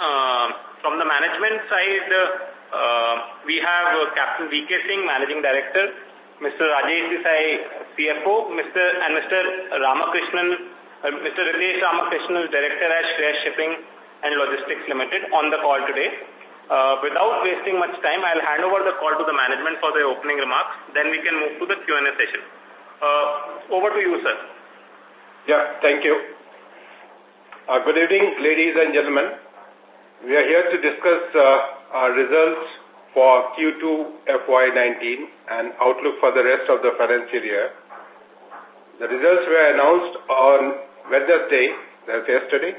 Uh, from the management side, uh, we have Captain V.K. Singh, Managing Director, Mr. Rajesh Desai, CFO, Mr. and Mr. Ramakrishnan, uh, Mr. Ritesh Ramakrishnan, Director at Shreyas Shipping and Logistics Limited on the call today. Uh, without wasting much time, I'll hand over the call to the management for their opening remarks. Then we can move to the Q&A session. Uh, over to you, sir. Yeah, thank you. Uh, good evening, ladies and gentlemen. We are here to discuss uh, our results for Q2 FY19 and outlook for the rest of the financial year. The results were announced on Wednesday, that's yesterday,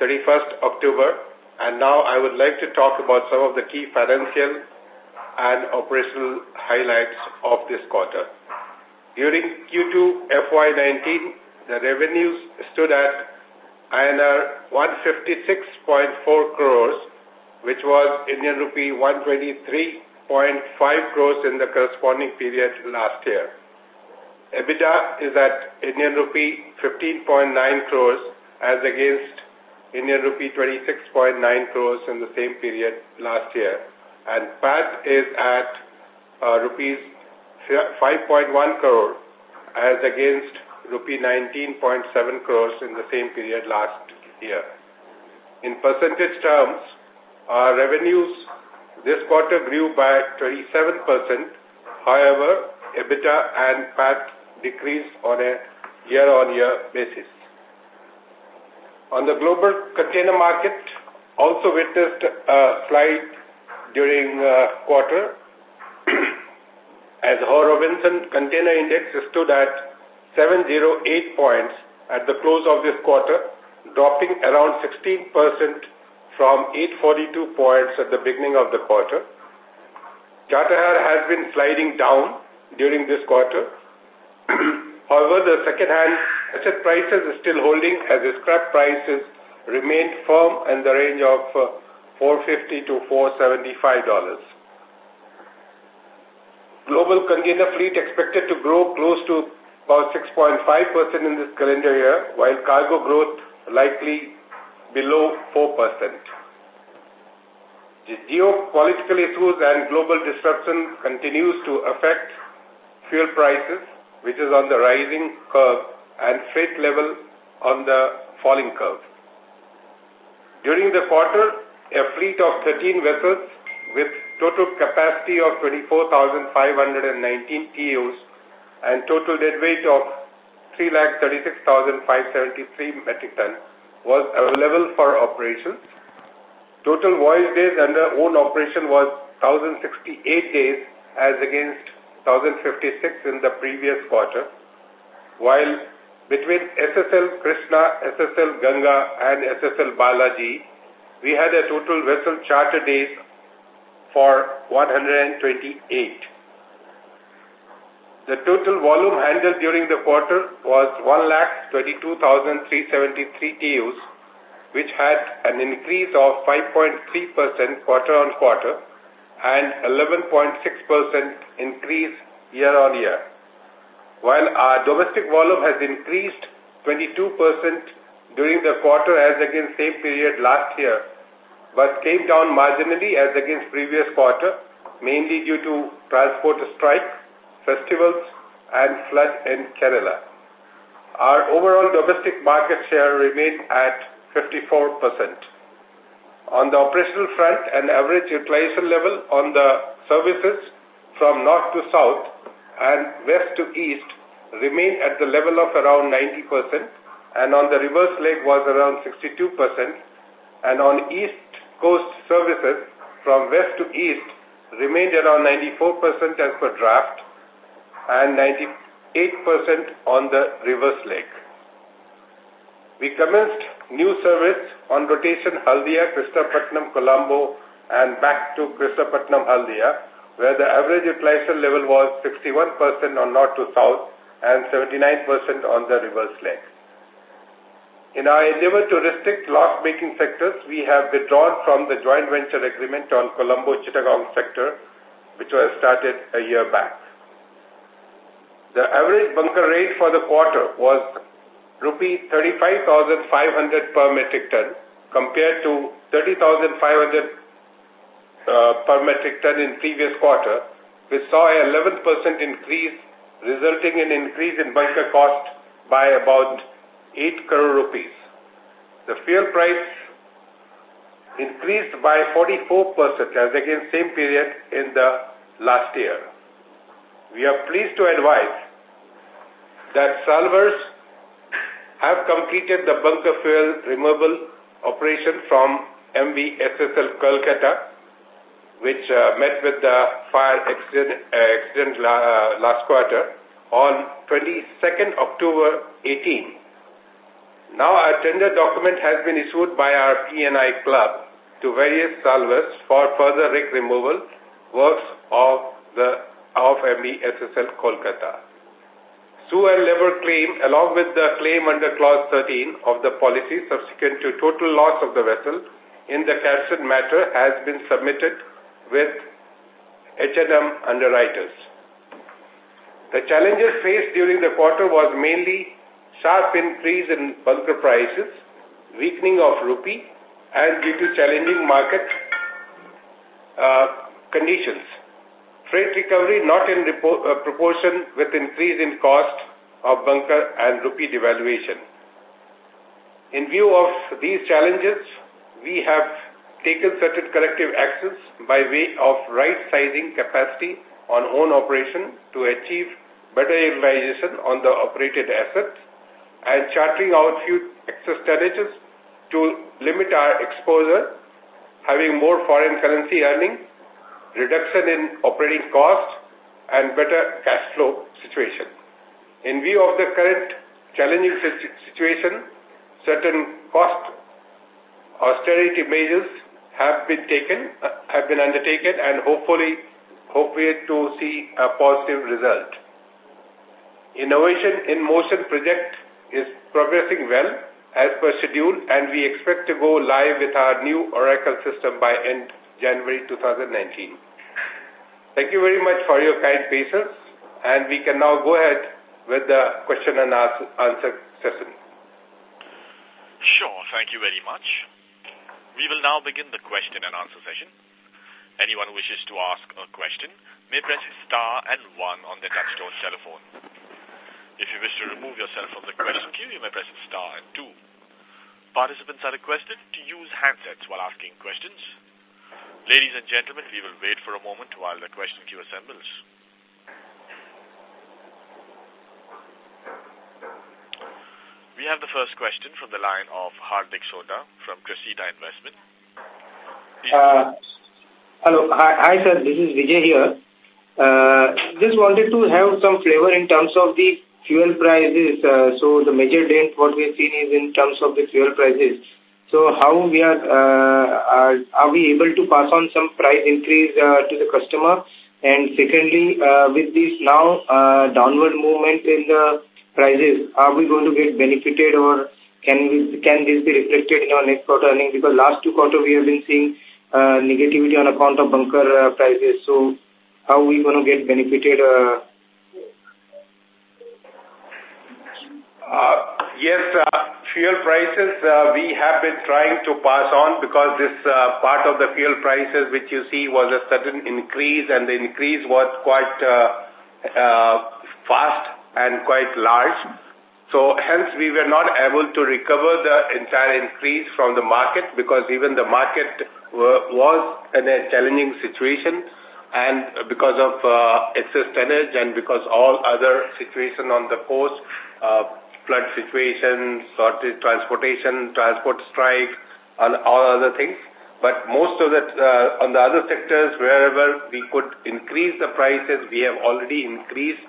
31st October, and now I would like to talk about some of the key financial and operational highlights of this quarter. During Q2 FY19, the revenues stood at INR 156.4 crores, which was Indian rupee 123.5 crores in the corresponding period last year. EBITDA is at Indian rupee 15.9 crores as against Indian rupee 26.9 crores in the same period last year. And PAT is at uh, rupees 5.1 crore as against rupee 19.7 crores in the same period last year. In percentage terms, our revenues this quarter grew by 27%. However, EBITDA and PAT decreased on a year-on-year -year basis. On the global container market, also witnessed a slide during uh, quarter as Howe Robinson Container Index stood at 708 points at the close of this quarter, dropping around 16% from 842 points at the beginning of the quarter. Charter has been sliding down during this quarter. However, the second-hand asset prices are still holding as the scrap prices remain firm in the range of uh, 450 to 475 dollars. Global container fleet expected to grow close to about 6.5% in this calendar year, while cargo growth likely below 4%. The geopolitical issues and global disruption continues to affect fuel prices, which is on the rising curve, and freight level on the falling curve. During the quarter, a fleet of 13 vessels with total capacity of 24,519 TEUs and total dead weight of 3,36,573 metric ton was available for operations. Total voyage days under own operation was 1,068 days as against 1,056 in the previous quarter, while between SSL Krishna, SSL Ganga and SSL Balaji, we had a total vessel charter days for 128. The total volume handled during the quarter was 1,22,373 TEUs, which had an increase of 5.3% quarter on quarter and 11.6% increase year on year. While our domestic volume has increased 22% during the quarter as against same period last year, but came down marginally as against previous quarter, mainly due to transport strike festivals, and flood in Kerala. Our overall domestic market share remained at 54%. On the operational front, an average utilization level on the services from north to south and west to east remained at the level of around 90% and on the reverse leg was around 62% and on east coast services from west to east remained around 94% as per draft and 98% on the reverse leg. We commenced new service on rotation Haldia, Krishnapatnam, Colombo and back to Krishnapatnam, Haldia, where the average utilization level was 61% on north to south and 79% on the reverse leg. In our endeavor to restrict loss-making sectors, we have withdrawn from the joint venture agreement on Colombo-Chittagong sector, which was started a year back. The average bunker rate for the quarter was rupee 35,500 per metric ton compared to 30,500 uh, per metric ton in previous quarter, which saw a 11% increase, resulting in increase in bunker cost by about 8 crore rupees. The fuel price increased by 44% as against same period in the last year. We are pleased to advise that Salvors have completed the bunker fuel removal operation from MV SSL Kolkata, which uh, met with the fire accident, uh, accident la, uh, last quarter on 22nd October 18. Now a tender document has been issued by our P&I club to various salvors for further wreck removal works of the of MV SSL Kolkata. Sue and labor claim along with the claim under clause 13 of the policy subsequent to total loss of the vessel in the caption matter has been submitted with H&M underwriters. The challenges faced during the quarter was mainly sharp increase in bunker prices, weakening of rupee, and due to challenging market uh, conditions. Freight recovery not in uh, proportion with increase in cost of bunker and rupee devaluation. In view of these challenges, we have taken certain corrective actions by way of right-sizing capacity on own operation to achieve better utilization on the operated assets and chartering out few excess tonnages to limit our exposure, having more foreign currency earning, reduction in operating cost, and better cash flow situation. In view of the current challenging situation, certain cost austerity measures have been taken, have been undertaken, and hopefully, hopefully to see a positive result. Innovation in Motion project is progressing well as per schedule and we expect to go live with our new Oracle system by end January 2019. Thank you very much for your kind patience and we can now go ahead with the question and answer session. Sure, thank you very much. We will now begin the question and answer session. Anyone who wishes to ask a question may press star and one on their touchtone telephone. If you wish to remove yourself from the question queue, you may press star and two. Participants are requested to use handsets while asking questions. Ladies and gentlemen, we will wait for a moment while the question queue assembles. We have the first question from the line of Hardik Soda from Cressida Investment. Uh, hello. Hi, hi, sir. This is Vijay here. Uh, just wanted to have some flavor in terms of the fuel prices. Uh, so the major dent what we have seen is in terms of the fuel prices. So how we are, uh, are, are we able to pass on some price increase uh, to the customer? And secondly, uh, with this now downward movement in the prices, are we going to get benefited or can we, can this be reflected in our next quarter earnings? Because last two quarter we have been seeing uh, negativity on account of bunker uh, prices. So how are we going to get benefited Uh, yes, uh, fuel prices uh, we have been trying to pass on because this uh, part of the fuel prices which you see was a sudden increase and the increase was quite uh, uh, fast and quite large. So hence we were not able to recover the entire increase from the market because even the market was in a challenging situation and because of uh, excess tonnage and because all other situation on the coast, uh, flood situations, transportation, transport strike, and all other things. But most of the, uh, on the other sectors, wherever we could increase the prices, we have already increased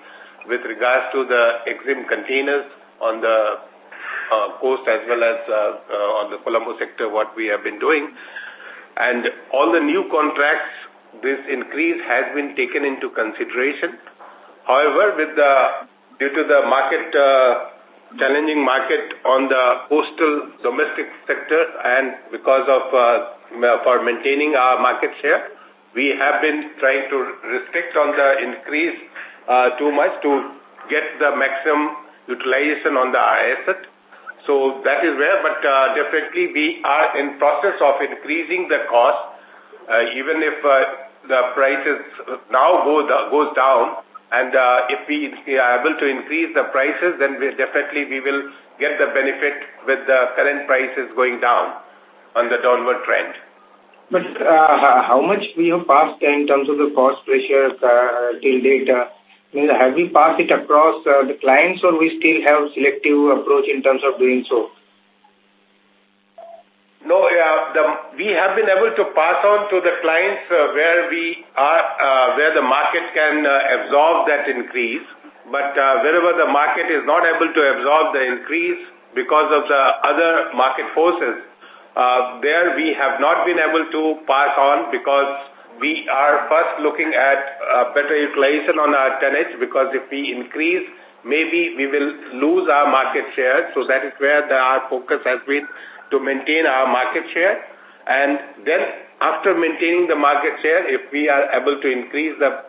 with regards to the EXIM containers on the uh, coast as well as uh, uh, on the Colombo sector, what we have been doing. And all the new contracts, this increase has been taken into consideration. However, with the due to the market challenging market on the coastal domestic sector and because of uh, for maintaining our market share, we have been trying to restrict on the increase uh, too much to get the maximum utilization on the asset. So that is where, but uh, definitely we are in process of increasing the cost, uh, even if uh, the prices now go goes down, and uh, if we are able to increase the prices, then we definitely we will get the benefit with the current prices going down on the downward trend. But uh, how much we have passed in terms of the cost pressure uh, till date? Uh, have we passed it across uh, the clients or we still have selective approach in terms of doing so? No, uh, the, we have been able to pass on to the clients uh, where we are, uh, where the market can uh, absorb that increase. But uh, wherever the market is not able to absorb the increase because of the other market forces, uh, there we have not been able to pass on because we are first looking at uh, better utilization on our tonnage because if we increase, maybe we will lose our market share. So that is where the, our focus has been to maintain our market share. And then after maintaining the market share, if we are able to increase the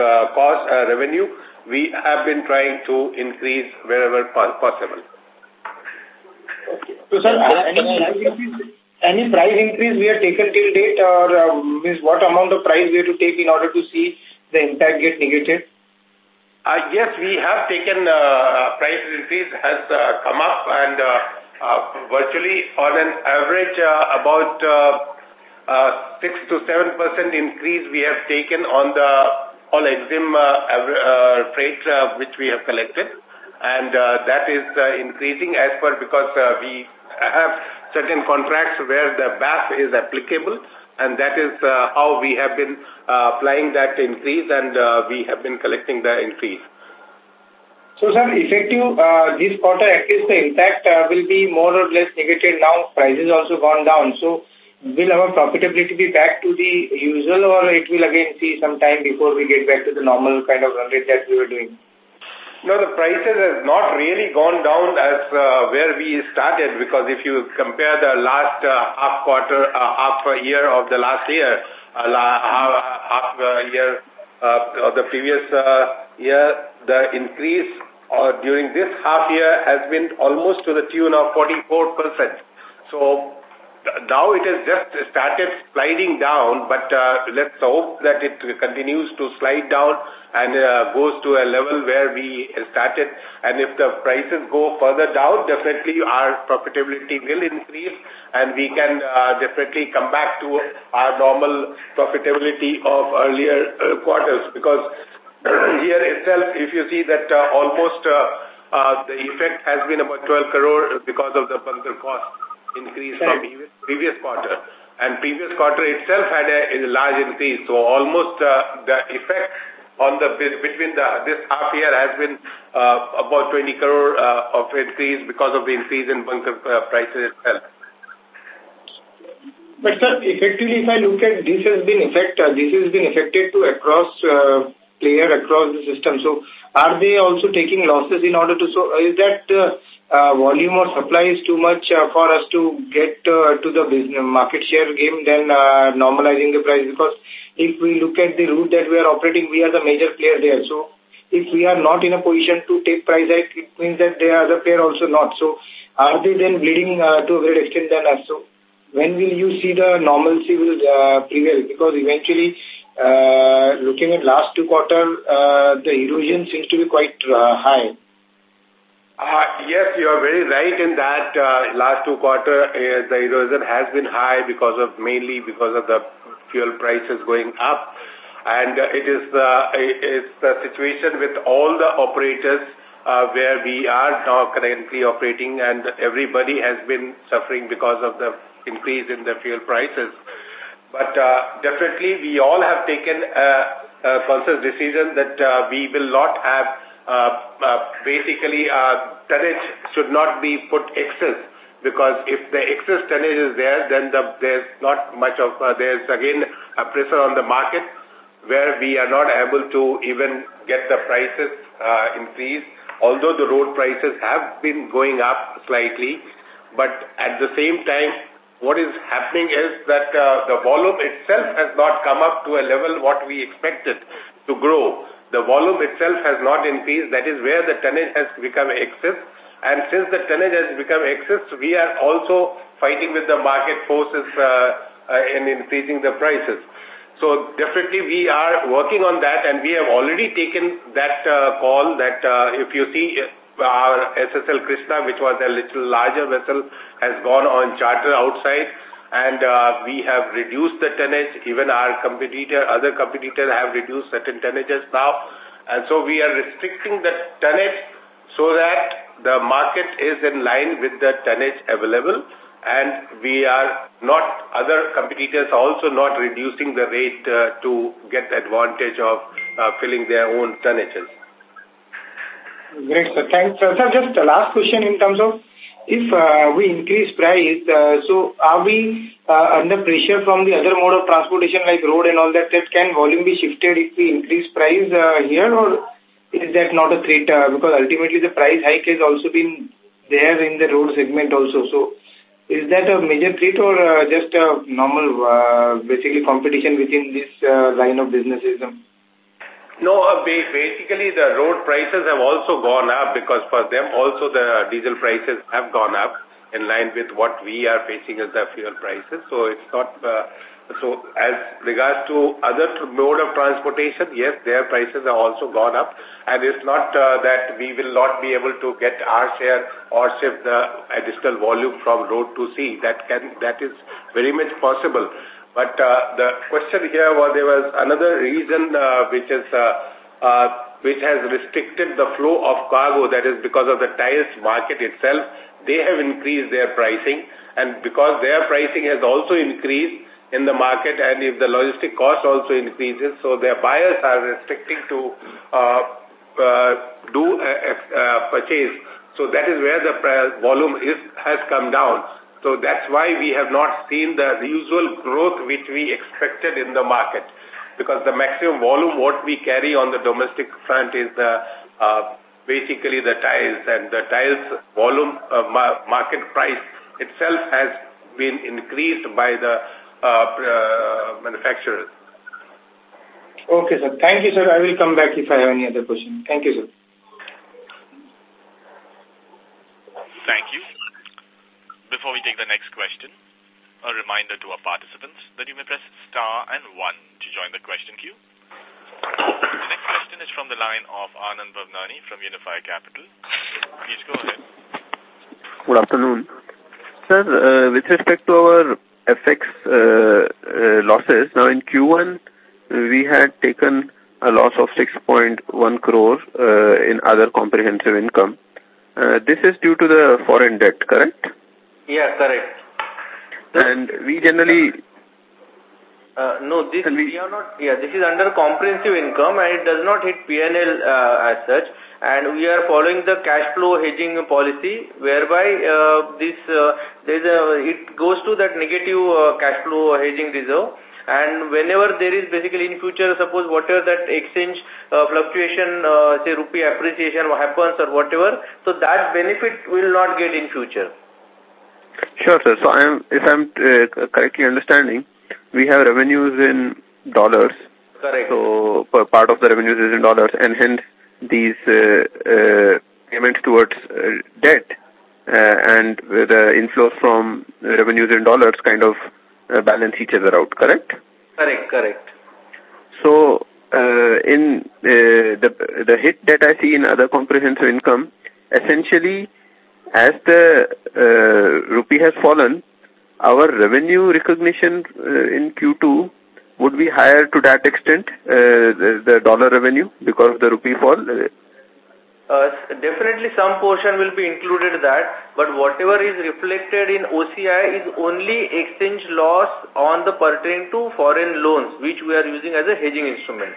uh, cost uh, revenue, we have been trying to increase wherever possible. Okay. So, sir, any price increase, any price increase we have taken till date or uh, means what amount of price we have to take in order to see the impact get negated? Uh, yes, we have taken uh, price increase has uh, come up and uh, uh, virtually on an average uh, about uh, uh, 6 to 7 percent increase we have taken on the all EXIM uh, uh, freight uh, which we have collected and uh, that is uh, increasing as per because uh, we have certain contracts where the BAF is applicable and that is uh, how we have been uh, applying that increase and uh, we have been collecting the increase. So, sir, effective uh, this quarter, at least the impact uh, will be more or less negative now. Prices also gone down. So, will our profitability be back to the usual or it will again see some time before we get back to the normal kind of run rate that we were doing? No, the prices has not really gone down as uh, where we started because if you compare the last half quarter, half year of the last year, uh, half, half a year of the previous year, the increase uh, during this half year has been almost to the tune of 44%. So now it has just started sliding down, but uh, let's hope that it continues to slide down and uh, goes to a level where we started. And if the prices go further down, definitely our profitability will increase and we can uh, definitely come back to our normal profitability of earlier uh, quarters because here itself, if you see that uh, almost uh, uh, the effect has been about 12 crore because of the bunker cost increase from previous quarter. And previous quarter itself had a, a large increase. So almost uh, the effect on the between the this half year has been uh, about 20 crore uh, of increase because of the increase in bunker uh, prices itself. But sir, effectively, if I look at this has been effect, uh, this has been affected to across uh, player across the system. So are they also taking losses in order to, so is that uh, uh, volume or supply is too much uh, for us to get uh, to the business market share game than uh, normalizing the price? Because if we look at the route that we are operating, we are the major player there. So if we are not in a position to take price hike, it means that the other player also not. So are they then bleeding uh, to a great extent than us? So when will you see the normalcy will uh, prevail? Because eventually uh, looking at last two quarter, uh, the erosion seems to be quite uh, high. Uh, yes, you are very right in that uh, last two quarter uh, the erosion has been high because of mainly because of the fuel prices going up and uh, it is the it's the situation with all the operators uh, where we are now currently operating and everybody has been suffering because of the increase in the fuel prices. But uh, definitely we all have taken a, a conscious decision that uh, we will not have uh, uh, basically uh, tonnage should not be put excess because if the excess tonnage is there then the, there's not much of, uh, there's again a pressure on the market where we are not able to even get the prices uh, increased although the road prices have been going up slightly but at the same time what is happening is that uh, the volume itself has not come up to a level what we expected to grow. The volume itself has not increased. That is where the tonnage has become excess. And since the tonnage has become excess, we are also fighting with the market forces uh, uh, in increasing the prices. So definitely we are working on that and we have already taken that uh, call that uh, if you see our SSL Krishna, which was a little larger vessel, has gone on charter outside and uh, we have reduced the tonnage. Even our competitor, other competitors have reduced certain tonnages now. And so we are restricting the tonnage so that the market is in line with the tonnage available and we are not, other competitors also not reducing the rate uh, to get advantage of uh, filling their own tonnages. Great, sir. Thanks. Sir, just the last question in terms of if uh, we increase price, uh, so are we uh, under pressure from the other mode of transportation like road and all that, that can volume be shifted if we increase price uh, here or is that not a threat? Uh, because ultimately the price hike has also been there in the road segment also. So is that a major threat or uh, just a normal, basically competition within this line of businesses? No, uh, basically the road prices have also gone up because for them also the diesel prices have gone up in line with what we are facing as the fuel prices. So it's not, uh, so as regards to other mode of transportation, yes, their prices have also gone up and it's not uh, that we will not be able to get our share or shift the additional volume from road to sea. That can, that is very much possible. But uh, the question here was there was another reason uh, which is uh, which has restricted the flow of cargo. That is because of the tiles market itself. They have increased their pricing, and because their pricing has also increased in the market, and if the logistic cost also increases, so their buyers are restricting to uh, uh, do a, a, a purchase. So that is where the volume is has come down. So that's why we have not seen the usual growth which we expected in the market. Because the maximum volume what we carry on the domestic front is the uh, basically the tiles and the tiles volume uh, market price itself has been increased by the uh, uh, manufacturers. Okay, sir. Thank you, sir. I will come back if I have any other question. Thank you, sir. Thank you. Before we take the next question, a reminder to our participants that you may press star and one to join the question queue. The next question is from the line of Anand Bhavnani from Unifi Capital. Please go ahead. Good afternoon. Sir, uh, with respect to our FX uh, uh, losses, now in Q1, we had taken a loss of 6.1 crore uh, in other comprehensive income. Uh, this is due to the foreign debt, correct? Yeah, correct. And we generally... Uh, no, this we, we, are not. Yeah, this is under comprehensive income, and it does not hit PNL uh, as such. And we are following the cash flow hedging policy, whereby uh, this uh, there's a it goes to that negative uh, cash flow hedging reserve. And whenever there is basically in future, suppose whatever that exchange uh, fluctuation, uh, say rupee appreciation happens or whatever, so that benefit will not get in future. Sure, sir. So I am, if I'm uh, correctly understanding, we have revenues in dollars. Correct. So part of the revenues is in dollars, and hence these uh, uh, payments towards uh, debt uh, and the inflows from revenues in dollars kind of uh, balance each other out. Correct. Correct. Correct. So uh, in uh, the the hit that I see in other comprehensive income, essentially as the uh, rupee has fallen, our revenue recognition uh, in Q2 would be higher to that extent, uh, the, the, dollar revenue, because of the rupee fall? Uh, definitely some portion will be included that, but whatever is reflected in OCI is only exchange loss on the pertaining to foreign loans, which we are using as a hedging instrument.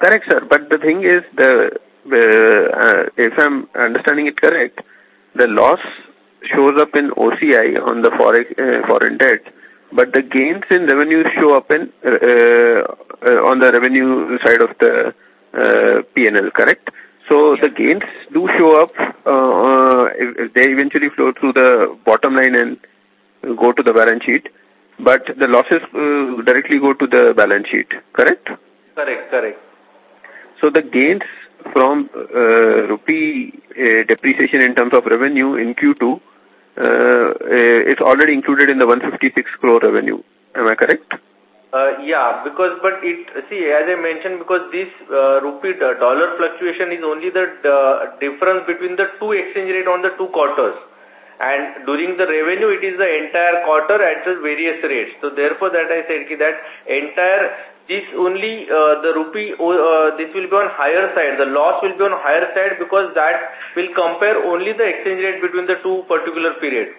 Correct, sir. But the thing is, the uh, if I'm understanding it correct, the loss shows up in OCI on the foreign, uh, foreign debt, but the gains in revenue show up in uh, uh, on the revenue side of the uh, PNL, correct? So the gains do show up, uh, uh, if, if they eventually flow through the bottom line and go to the balance sheet, but the losses uh, directly go to the balance sheet, correct? Correct, correct. So the gains from uh, rupee uh, depreciation in terms of revenue in Q2, uh, it's already included in the 156 crore revenue. Am I correct? Uh, yeah, because but it see as I mentioned because this uh, rupee uh, dollar fluctuation is only the uh, difference between the two exchange rate on the two quarters, and during the revenue it is the entire quarter at the various rates. So therefore, that I said that entire this only uh, the rupee uh, this will be on higher side. The loss will be on higher side because that will compare only the exchange rate between the two particular periods.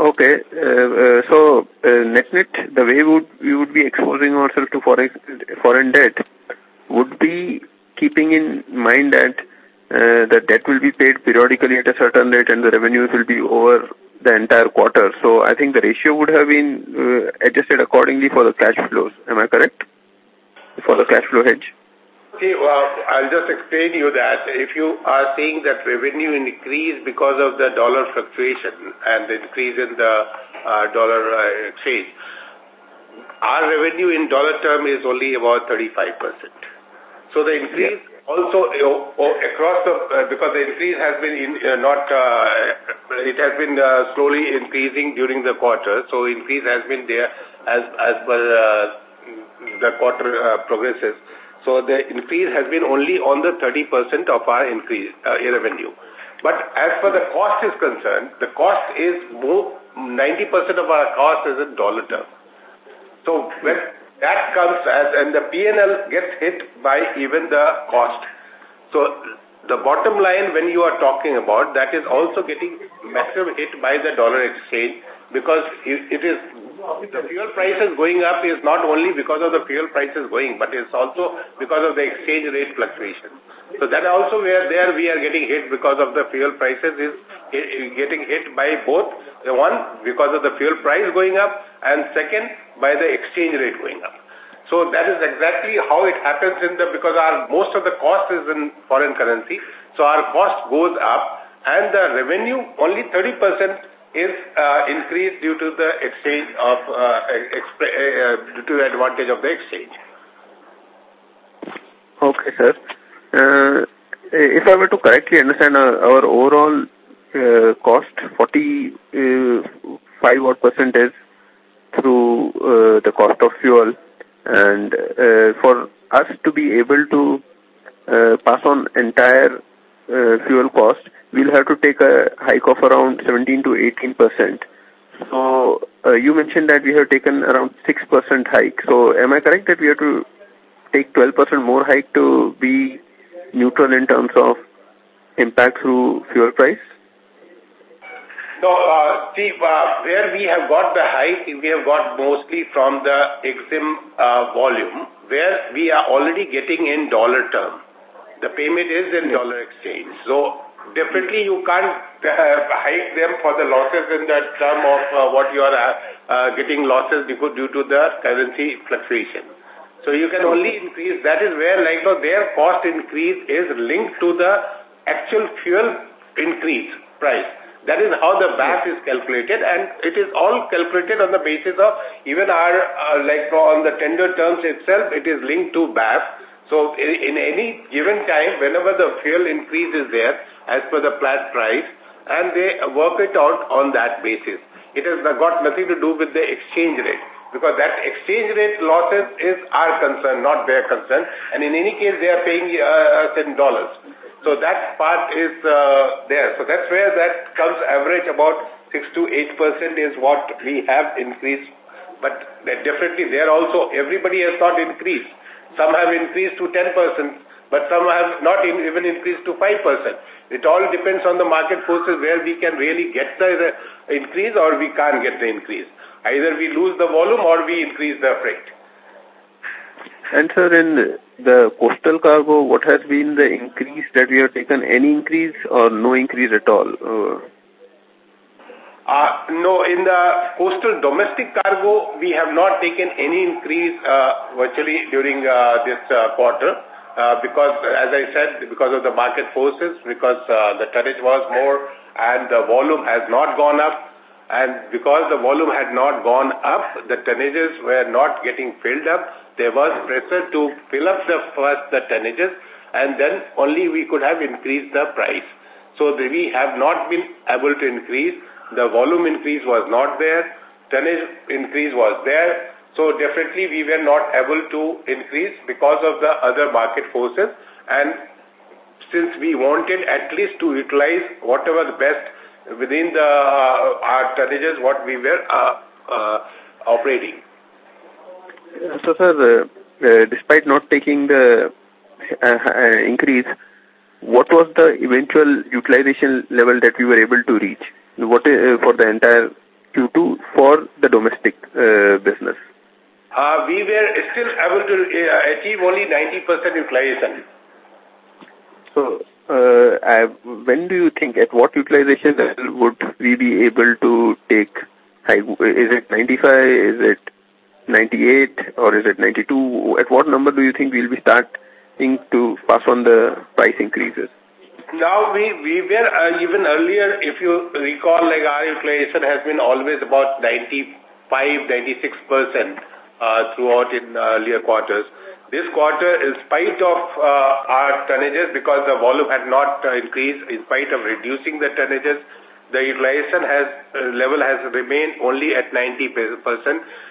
Okay. Uh, uh, so, uh, net net, the way would we would be exposing ourselves to foreign foreign debt would be keeping in mind that uh, the debt will be paid periodically at a certain rate and the revenues will be over the entire quarter. So, I think the ratio would have been uh, adjusted accordingly for the cash flows. Am I correct? For the cash flow hedge. See, well, I'll just explain you that if you are seeing that revenue increase because of the dollar fluctuation and the increase in the uh, dollar uh, exchange, our revenue in dollar term is only about 35%. So the increase yeah. also across the, uh, because the increase has been in, uh, not, uh, it has been uh, slowly increasing during the quarter. So increase has been there as, as per uh, the quarter uh, progresses. So the increase has been only on the 30% of our increase uh, revenue. But as for the cost is concerned, the cost is more, 90% of our cost is in dollar terms. So when that comes as, and the PNL gets hit by even the cost. So the bottom line when you are talking about, that is also getting massive hit by the dollar exchange because it is the fuel prices going up is not only because of the fuel prices going, but it's also because of the exchange rate fluctuation. So that also where there we are getting hit because of the fuel prices is getting hit by both, one, because of the fuel price going up, and second, by the exchange rate going up. So that is exactly how it happens in the, because our, most of the cost is in foreign currency, so our cost goes up, and the revenue, only 30% is uh, increased due to the exchange of uh, uh, due to the advantage of the exchange. Okay, sir. Uh, if I were to correctly understand uh, our overall uh, cost, 45 odd percent is through uh, the cost of fuel, and uh, for us to be able to uh, pass on entire uh, fuel cost, we'll have to take a hike of around 17 to 18 percent. So uh, you mentioned that we have taken around 6 percent hike. So am I correct that we have to take 12 percent more hike to be neutral in terms of impact through fuel price? No, uh, see, uh, where we have got the hike, we have got mostly from the EXIM uh, volume, where we are already getting in dollar term. The payment is in dollar exchange. So definitely you can't uh, hike them for the losses in the term of uh, what you are uh, getting losses due to the currency fluctuation. So you can only increase, that is where like no, their cost increase is linked to the actual fuel increase price. That is how the BAF is calculated and it is all calculated on the basis of even our, uh, like on the tender terms itself, it is linked to BAF. So in any given time, whenever the fuel increase is there, as per the flat price, and they work it out on that basis. It has got nothing to do with the exchange rate because that exchange rate losses is our concern, not their concern. And in any case, they are paying uh, us in dollars. So that part is uh, there. So that's where that comes average about 6 to 8% is what we have increased. But definitely there also, everybody has not increased. Some have increased to 10%, but some have not in, even increased to 5%. It all depends on the market forces where we can really get the increase or we can't get the increase. Either we lose the volume or we increase the freight. And sir, in the coastal cargo, what has been the increase that we have taken? Any increase or no increase at all? Uh, no, in the coastal domestic cargo, we have not taken any increase uh, virtually during uh, this uh, quarter. Uh, because, as I said, because of the market forces, because uh, the tonnage was more and the volume has not gone up. And because the volume had not gone up, the tonnages were not getting filled up. There was pressure to fill up the first the tonnages, and then only we could have increased the price. So the, we have not been able to increase. The volume increase was not there. Tonnage increase was there. So definitely we were not able to increase because of the other market forces. And since we wanted at least to utilize whatever the best within the uh, our tonnages what we were uh, uh, operating. So, sir, uh, uh, despite not taking the uh, increase, what was the eventual utilization level that we were able to reach? What is, for the entire Q2 for the domestic business? Uh, we were still able to uh, achieve only 90% utilization. So, uh, I, when do you think, at what utilization level would we be able to take high? Is it 95, is it 98, or is it 92? At what number do you think we'll be starting to pass on the price increases? Now, we, we were uh, even earlier, if you recall, like our inflation has been always about 95, 96% uh, throughout in uh, earlier quarters. This quarter, in spite of uh, our tonnages, because the volume had not increased, in spite of reducing the tonnages, the utilization has uh, level has remained only at 90%,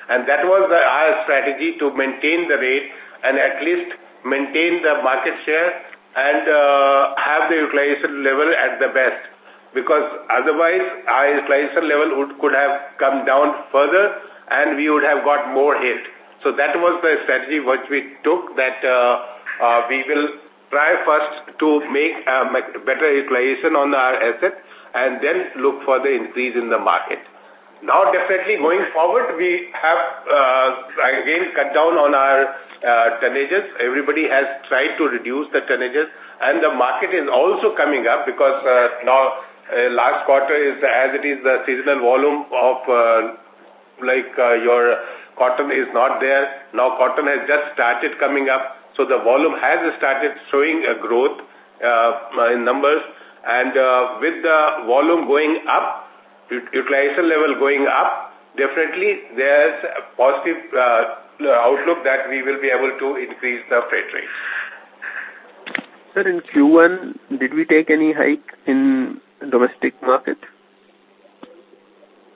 and that was the, our strategy to maintain the rate and at least maintain the market share and uh, have the utilization level at the best. Because otherwise, our utilization level would, could have come down further and we would have got more hit. So that was the strategy which we took that uh, uh, we will try first to make a better utilization on our asset and then look for the increase in the market. Now definitely going forward we have uh, again cut down on our uh, tonnages. Everybody has tried to reduce the tonnages and the market is also coming up because uh, now uh, last quarter is as it is the seasonal volume of uh, like uh, your cotton is not there. Now cotton has just started coming up. So the volume has started showing a growth uh, in numbers. And uh, with the volume going up, utilization level going up, definitely there's a positive uh, outlook that we will be able to increase the freight rates. Sir, in Q1, did we take any hike in domestic market?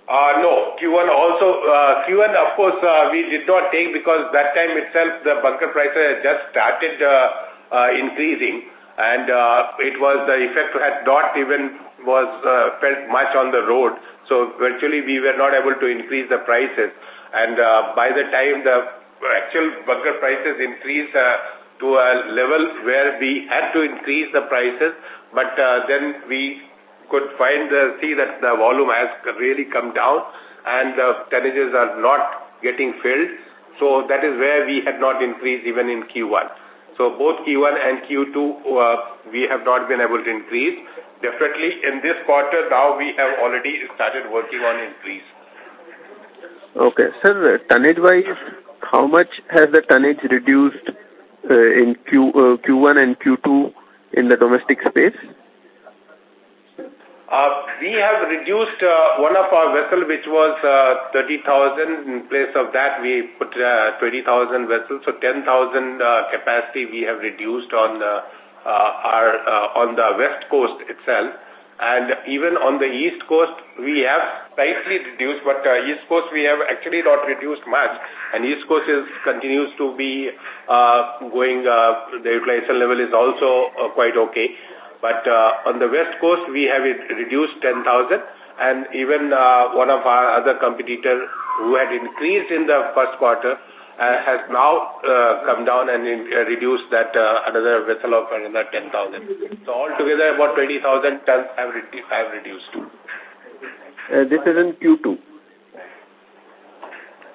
Uh, no, Q1 also, uh, Q1 of course uh, we did not take because that time itself the bunker prices had just started uh, uh, increasing and uh, it was the effect had not even was uh, felt much on the road. So virtually we were not able to increase the prices and uh, by the time the actual bunker prices increased uh, to a level where we had to increase the prices but uh, then we could find the, see that the volume has really come down and the tonnages are not getting filled. So that is where we had not increased even in Q1. So both Q1 and Q2, uh, we have not been able to increase. Definitely in this quarter now we have already started working on increase. Okay. Sir, tonnage-wise, how much has the tonnage reduced uh, in Q, uh, Q1 and Q2 in the domestic space? Uh, we have reduced uh, one of our vessel which was uh, 30,000. In place of that, we put uh, 20,000 vessels. So 10,000 uh, capacity we have reduced on the, uh, our uh, on the west coast itself. And even on the east coast, we have slightly reduced, but uh, east coast we have actually not reduced much. And east coast is continues to be uh, going, uh, the utilization level is also uh, quite okay. But uh, on the west coast, we have it reduced 10,000 and even uh, one of our other competitors who had increased in the first quarter uh, has now uh, come down and in, uh, reduced that uh, another vessel of another 10,000. So altogether about 20,000 tons have, redu have reduced. Uh, this is in Q2.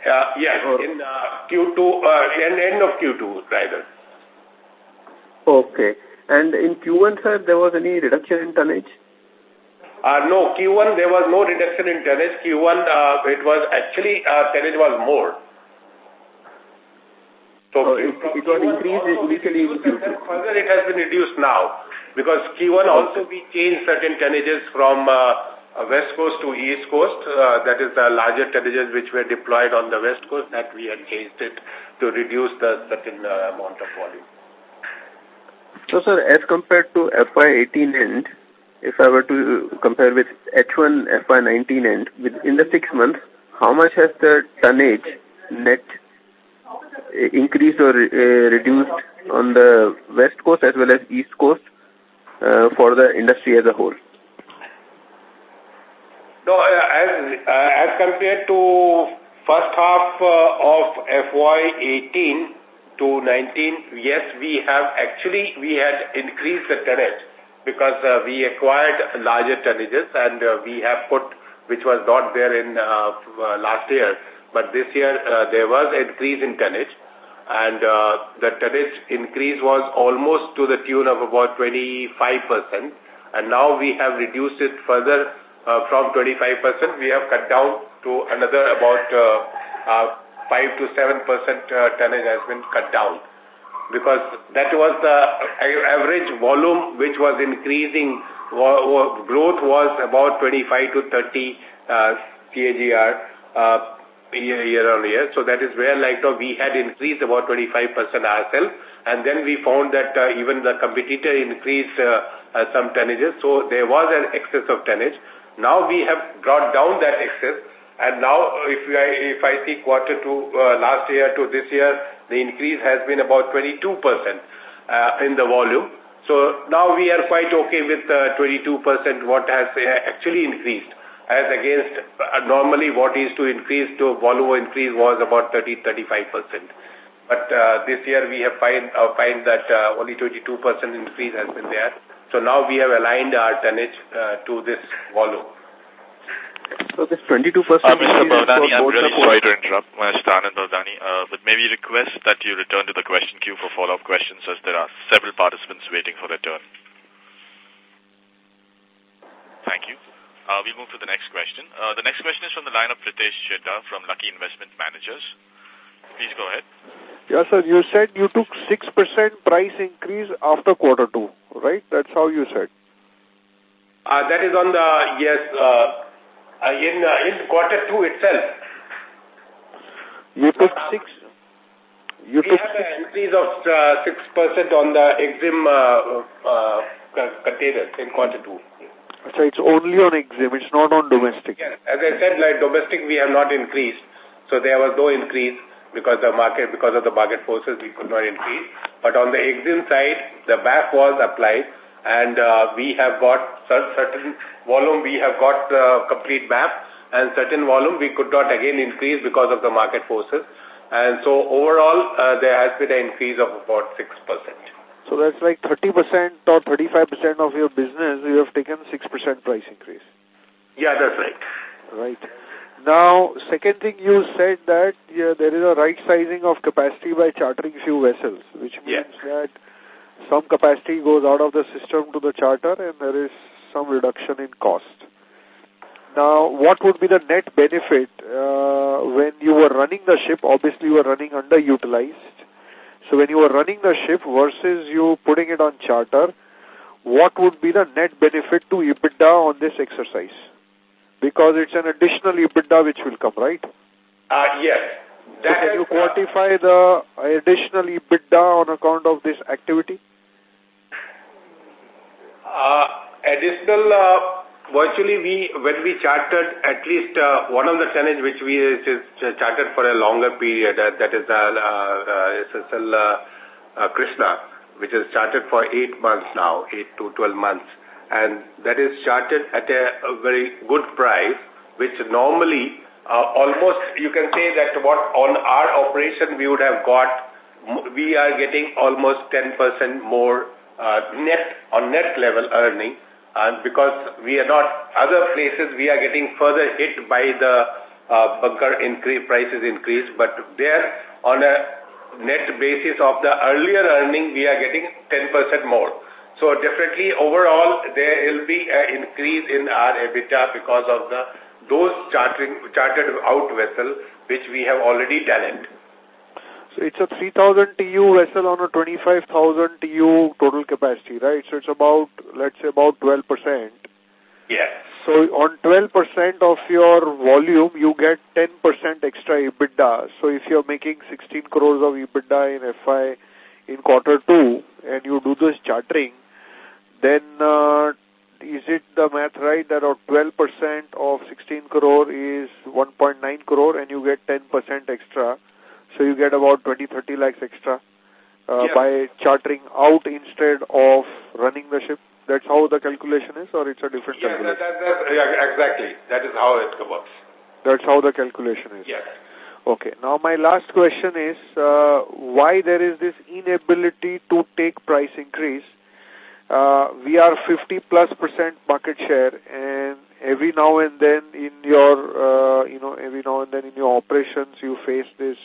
Uh, yes, in uh, Q2, uh, end, end of Q2 rather. Okay. And in Q1, sir, there was any reduction in tonnage? Uh, no, Q1 there was no reduction in tonnage. Q1 uh, it was actually uh, tonnage was more. So oh, it, it was increased initially in Q2. Further it has been reduced now because Q1 also we changed certain tonnages from uh, uh, West Coast to East Coast. Uh, that is the larger tonnages which were deployed on the West Coast that we had changed it to reduce the certain uh, amount of volume. So, sir, as compared to FY18 end, if I were to compare with H1 FY19 end, within the six months, how much has the tonnage net increased or uh, reduced on the West Coast as well as East Coast uh, for the industry as a whole? No, as, uh, as compared to first half of FY18 to 19, yes, we have actually, we had increased the tonnage because uh, we acquired larger tonnages and uh, we have put, which was not there in uh, uh, last year, but this year uh, there was increase in tonnage and uh, the tonnage increase was almost to the tune of about 25% and now we have reduced it further uh, from 25%, we have cut down to another about uh, uh, 5 to 7% uh, tonnage has been cut down because that was the average volume which was increasing. Growth was about 25 to 30 uh, uh, year, on year. So that is where like we had increased about 25% ourselves and then we found that uh, even the competitor increased uh, some tonnages. So there was an excess of tonnage. Now we have brought down that excess and now if I, if I see quarter two uh, last year to this year, the increase has been about 22% uh, in the volume. So now we are quite okay with uh, 22% what has uh, actually increased as against uh, normally what is to increase to volume increase was about 30-35%. But uh, this year we have find, uh, find that uh, only 22% increase has been there. So now we have aligned our tonnage uh, to this volume. So this 22% uh, Mr. Bhavnani, I'm really sorry to interrupt, Mr. Anand Bhavnani, uh, but maybe request that you return to the question queue for follow-up questions as there are several participants waiting for their turn. Thank you. Uh, we'll move to the next question. Uh, the next question is from the line of Pritesh Chheda from Lucky Investment Managers. Please go ahead. Yes, sir. You said you took 6% price increase after quarter two, right? That's how you said. Uh, that is on the, yes, uh, uh, in, uh, in quarter two itself. You took 6 you we took had an increase of uh, 6% on the EXIM uh, uh, containers in quarter two. So it's only on EXIM, it's not on domestic. Yes, as I said, like domestic we have not increased. So there was no increase because the market, because of the market forces, we could not increase. But on the EXIM side, the BAF was applied and uh, we have got certain volume, we have got uh, complete map and certain volume we could not again increase because of the market forces. And so overall, uh, there has been an increase of about 6%. So that's like 30% or 35% of your business, you have taken 6% price increase. Yeah, that's right. Right. Now, second thing you said that yeah, there is a right sizing of capacity by chartering few vessels, which means that some capacity goes out of the system to the charter and there is some reduction in cost. Now, what would be the net benefit uh, when you were running the ship? Obviously, you were running underutilized. So when you were running the ship versus you putting it on charter, what would be the net benefit to EBITDA on this exercise? Because it's an additional EBITDA which will come, right? Uh, yes. So can you uh, quantify the additional EBITDA on account of this activity? Uh, additional, uh, virtually we, when we chartered at least uh, one of the tonnage which we chartered for a longer period, uh, that is uh, SSL Krishna, which is chartered for eight months now, eight to 12 months. And that is chartered at a, a very good price, which normally uh, almost you can say that what on our operation we would have got, we are getting almost 10% more uh, net on net level earning and because we are not other places we are getting further hit by the uh, bunker increase prices increase. But there on a net basis of the earlier earning we are getting 10% more. So definitely overall there will be an increase in our EBITDA because of the those chartering chartered out vessel which we have already done So it's a 3,000 TEU vessel on a 25,000 TEU total capacity, right? So it's about, let's say about 12%. Yes. So on 12% of your volume, you get 10% extra EBITDA. So if you're making 16 crores of EBITDA in FI in quarter two and you do this chartering, then uh, is it the math right that 12% of 16 crore is 1.9 crore and you get 10% extra? So you get about 20, 30 lakhs extra uh, yeah. by chartering out instead of running the ship? That's how the calculation is or it's a different yes, calculation? That, that, that, yeah, exactly. That is how it works. That's how the calculation is? Yes. Okay. Now my last question is uh, why there is this inability to take price increase. Uh, we are 50 plus percent market share and every now and then in your, uh, you know, every now and then in your operations you face this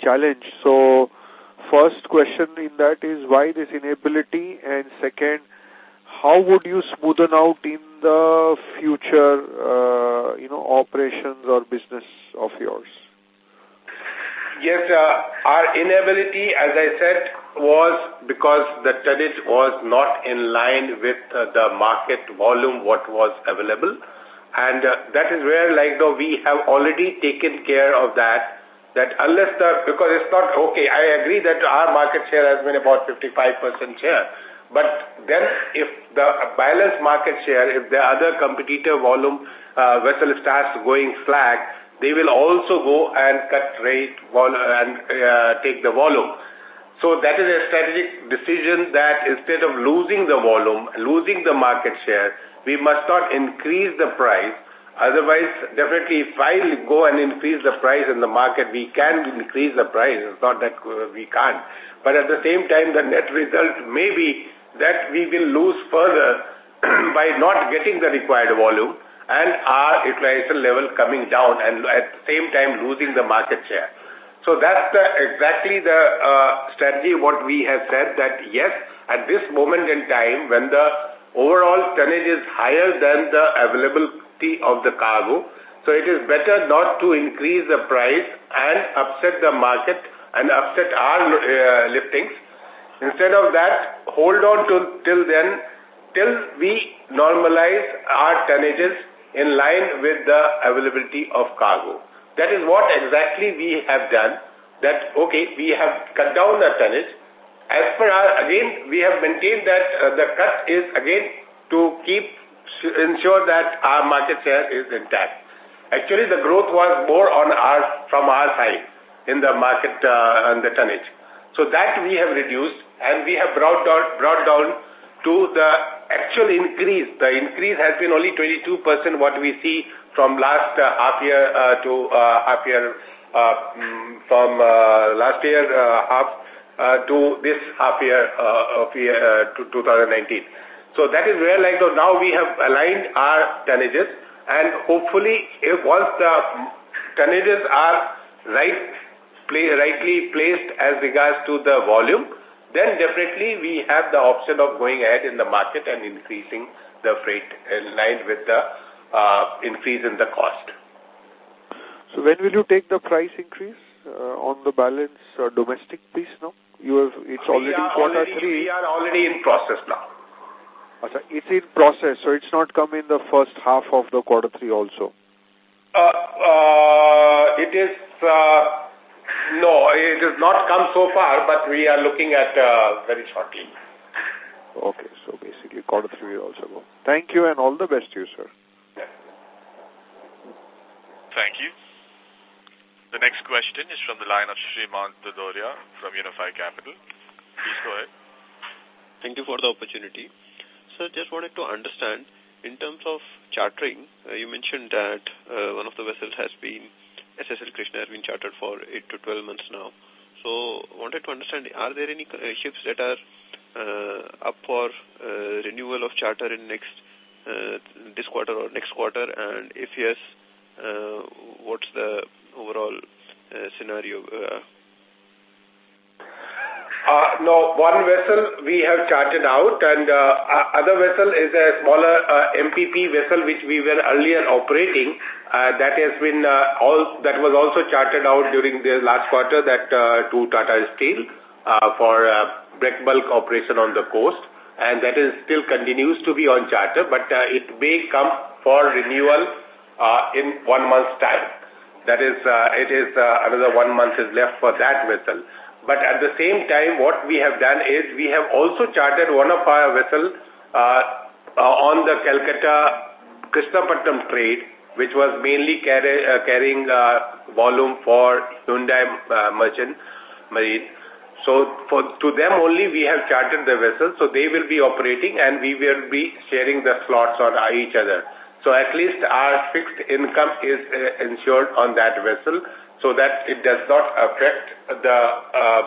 challenge. So first question in that is why this inability and second, how would you smoothen out in the future, uh, you know, operations or business of yours? Yes, uh, our inability, as I said, was because the tonnage was not in line with uh, the market volume what was available. And uh, that is where, like, though we have already taken care of that that unless the, because it's not, okay, I agree that our market share has been about 55% share, but then if the balanced market share, if the other competitor volume uh, vessel starts going slack, they will also go and cut rate and uh, take the volume. So that is a strategic decision that instead of losing the volume, losing the market share, we must not increase the price Otherwise, definitely, if I go and increase the price in the market, we can increase the price. It's not that we can't. But at the same time, the net result may be that we will lose further by not getting the required volume and our utilization level coming down and at the same time losing the market share. So that's the, exactly the uh, strategy what we have said that yes, at this moment in time when the overall tonnage is higher than the available of the cargo. So it is better not to increase the price and upset the market and upset our uh, liftings. Instead of that, hold on to till then, till we normalize our tonnages in line with the availability of cargo. That is what exactly we have done. That, okay, we have cut down the tonnage. As per our, again, we have maintained that uh, the cut is again to keep ensure that our market share is intact. Actually, the growth was more on our from our side in the market uh, and the tonnage. So that we have reduced and we have brought down, brought down to the actual increase. The increase has been only 22% what we see from last uh, half year uh, to uh, half year, uh, mm, from uh, last year uh, half uh, to this half year uh, of year uh, to 2019. So that is where like now we have aligned our tonnages and hopefully if once the tonnages are right, play, rightly placed as regards to the volume, then definitely we have the option of going ahead in the market and increasing the freight in line with the uh, increase in the cost. So when will you take the price increase uh, on the balance uh, domestic piece now? You have, it's already quarter already, three. We are already in process now. It's in process, so it's not come in the first half of the quarter three also. Uh, uh, it is, uh, no, it has not come so far, but we are looking at uh, very shortly. Okay, so basically quarter three will also go. Thank you and all the best to you, sir. Thank you. The next question is from the line of Srimant Dudoria from Unifi Capital. Please go ahead. Thank you for the opportunity. So just wanted to understand, in terms of chartering, uh, you mentioned that uh, one of the vessels has been, SSL Krishna has been chartered for 8 to 12 months now. So wanted to understand, are there any uh, ships that are uh, up for uh, renewal of charter in next uh, this quarter or next quarter? And if yes, uh, what's the overall uh, scenario? Uh, uh, no, one vessel we have charted out and uh, other vessel is a smaller uh, MPP vessel which we were earlier operating. Uh, that has been uh, all that was also charted out during the last quarter that uh, to Tata Steel uh, for uh, break bulk operation on the coast. and that is still continues to be on charter, but uh, it may come for renewal uh, in one month's time. That is, uh, it is uh, another one month is left for that vessel. But at the same time, what we have done is we have also chartered one of our vessel uh, uh, on the Calcutta Krishnapatnam trade, which was mainly carry, uh, carrying uh, volume for Hyundai uh, Merchant Marine. So for to them only we have chartered the vessel, so they will be operating and we will be sharing the slots on each other. So at least our fixed income is uh, ensured on that vessel so that it does not affect the uh,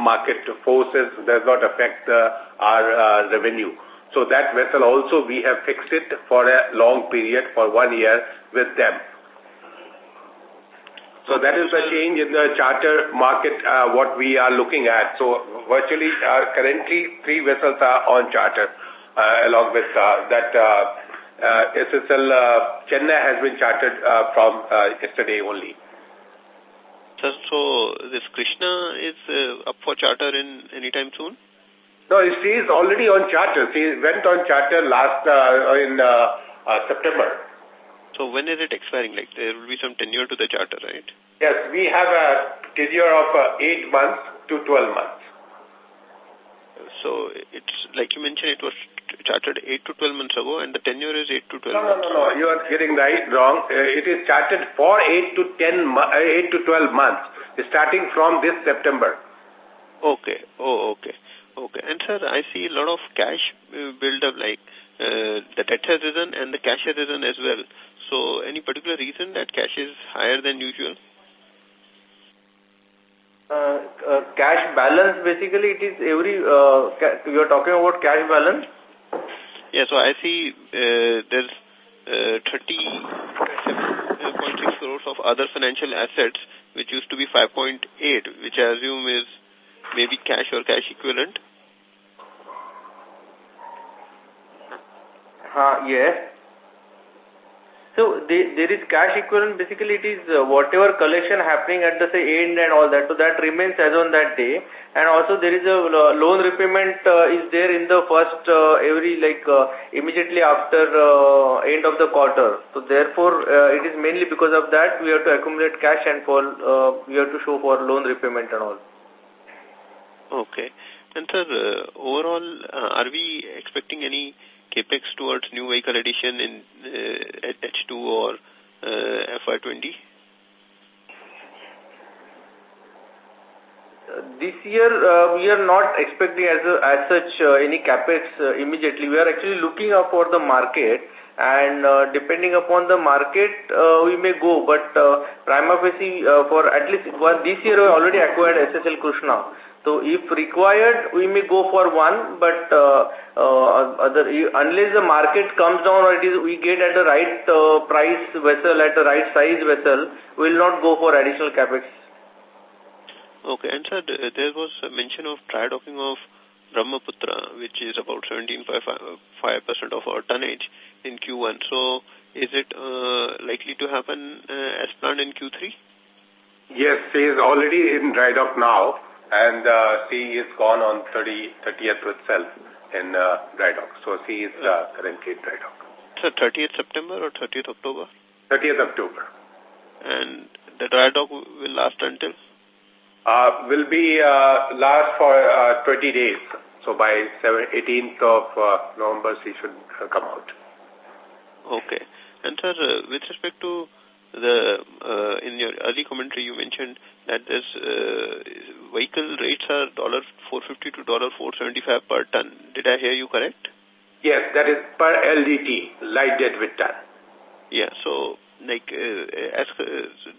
market forces, does not affect the, our uh, revenue. So that vessel also we have fixed it for a long period, for one year with them. So that is the change in the charter market, uh, what we are looking at. So virtually, uh, currently, three vessels are on charter, uh, along with uh, that uh, uh, SSL uh, Chennai has been chartered uh, from uh, yesterday only. So, so this Krishna is uh, up for charter in any time soon? No, she is already on charter. She went on charter last uh, in uh, uh, September. So when is it expiring? Like there will be some tenure to the charter, right? Yes, we have a tenure of uh, 8 months to 12 months. So it's like you mentioned, it was chartered 8 to 12 months ago and the tenure is 8 to 12 no, months. No, no, no, you are getting right wrong. Uh, it is chartered for 8 to 10, uh, 8 to 12 months, starting from this September. Okay, oh, okay. Okay, and sir, I see a lot of cash uh, build up like uh, the debt has risen and the cash has risen as well. So any particular reason that cash is higher than usual? Uh, uh, cash balance, basically it is every, uh, you are talking about cash balance? Yeah, so I see uh, there's uh, 37.6 crores of other financial assets, which used to be 5.8, which I assume is maybe cash or cash equivalent. Uh, yes. So there is cash equivalent. Basically, it is uh, whatever collection happening at the say end and all that. So that remains as on that day. And also there is a loan repayment uh, is there in the first uh, every like uh, immediately after end of the quarter. So therefore, it is mainly because of that we have to accumulate cash and for we have to show for loan repayment and all. Okay. And sir, overall, are we expecting any capex towards new vehicle addition in uh, H2 or uh, FY20? this year uh, we are not expecting as a, as such uh, any capex uh, immediately. We are actually looking up for the market and uh, depending upon the market uh, we may go. But uh, prima facie uh, for at least one this year we already acquired SSL Krishna so if required we may go for one but uh, uh, other unless the market comes down or it is we get at the right uh, price vessel at the right size vessel we will not go for additional capex Okay, and sir, there was a mention of dry docking of Brahmaputra, which is about 17.5% of our tonnage in Q1. So, is it uh, likely to happen uh, as planned in Q3? Yes, it is already in dry dock now, and uh, she is gone on 30, 30th itself in uh, dry dock. So, she is uh, currently in dry dock. So, 30th September or 30th October? 30th October. And the dry dock will last until? Uh, will be uh, last for uh, 20 days. So by 7, 18th of uh, November, she should uh, come out. Okay. And sir, uh, with respect to the, uh, in your early commentary, you mentioned that this uh, vehicle rates are dollar 450 to dollar 475 per ton. Did I hear you correct? Yes, that is per LDT, light deadweight ton. Yeah. So, like, uh, as, uh,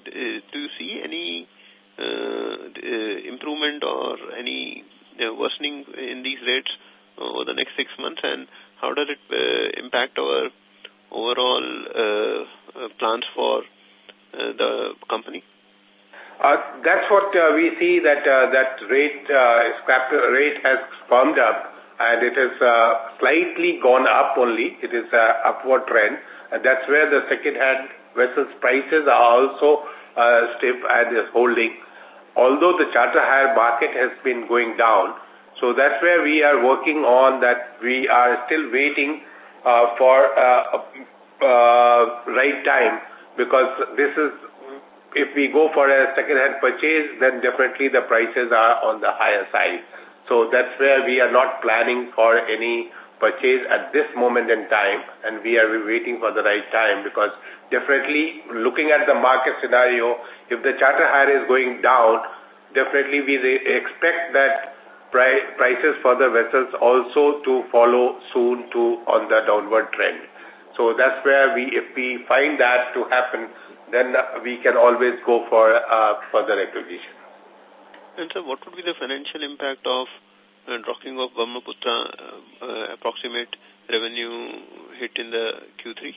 do you see any uh, uh, improvement or any uh, worsening in these rates over the next six months and how does it uh, impact our overall plans for uh, the company? Uh, that's what uh, we see that uh, that rate uh, scrap rate has firmed up and it has uh, slightly gone up only. It is an upward trend and that's where the second-hand vessels prices are also uh, stiff and is holding. Although the charter hire market has been going down, So that's where we are working on that we are still waiting uh, for uh, uh, right time because this is if we go for a second-hand purchase, then definitely the prices are on the higher side. So that's where we are not planning for any purchase at this moment in time, and we are waiting for the right time because definitely looking at the market scenario, if the charter hire is going down, definitely we expect that prices for the vessels also to follow soon to on the downward trend. So that's where we, if we find that to happen, then we can always go for uh, further acquisition. And so what would be the financial impact of uh, dropping of Brahmaputra uh, uh, approximate revenue hit in the Q3?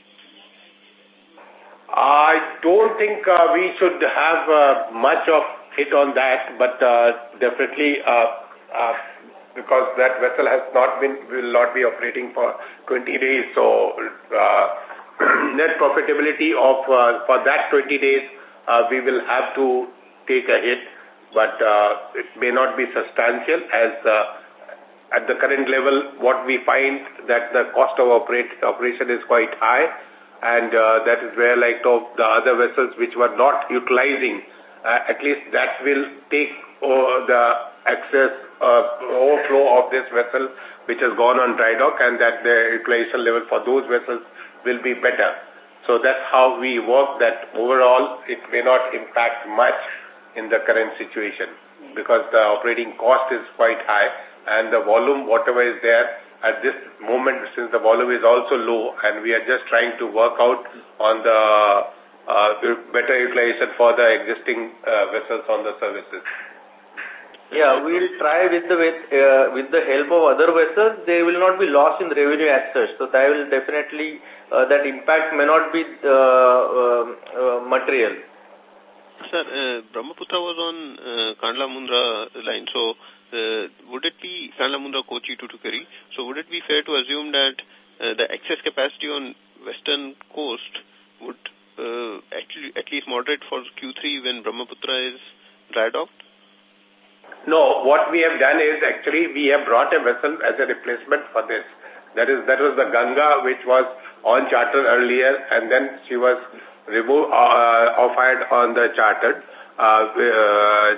I don't think uh, we should have uh, much of hit on that, but uh, definitely uh, uh, because that vessel has not been, will not be operating for 20 days, so uh, net profitability of uh, for that 20 days, uh, we will have to take a hit, but uh, it may not be substantial as uh, at the current level, what we find that the cost of operate, operation is quite high, and uh, that is where like the, the other vessels which were not utilizing, uh, at least that will take uh, the excess uh, overflow of this vessel which has gone on dry dock and that the utilization level for those vessels will be better. So that's how we work that overall it may not impact much in the current situation because the operating cost is quite high and the volume, whatever is there at this moment, since the volume is also low and we are just trying to work out on the uh, better utilization for the existing uh, vessels on the services. Yeah, we'll try with the with, uh, with the help of other vessels. They will not be lost in revenue as such. So that will definitely uh, that impact may not be uh, uh, uh, material. Sir, Brahmaputra was on Kandla Mundra line. So would it be Kandla Mundra Kochi to? So would it be fair to assume that the excess capacity on western coast would actually at least moderate for Q3 when Brahmaputra is dry docked? No, what we have done is actually we have brought a vessel as a replacement for this. That is, that was the Ganga which was on charter earlier and then she was removed, uh, offered on the chartered. Uh, uh,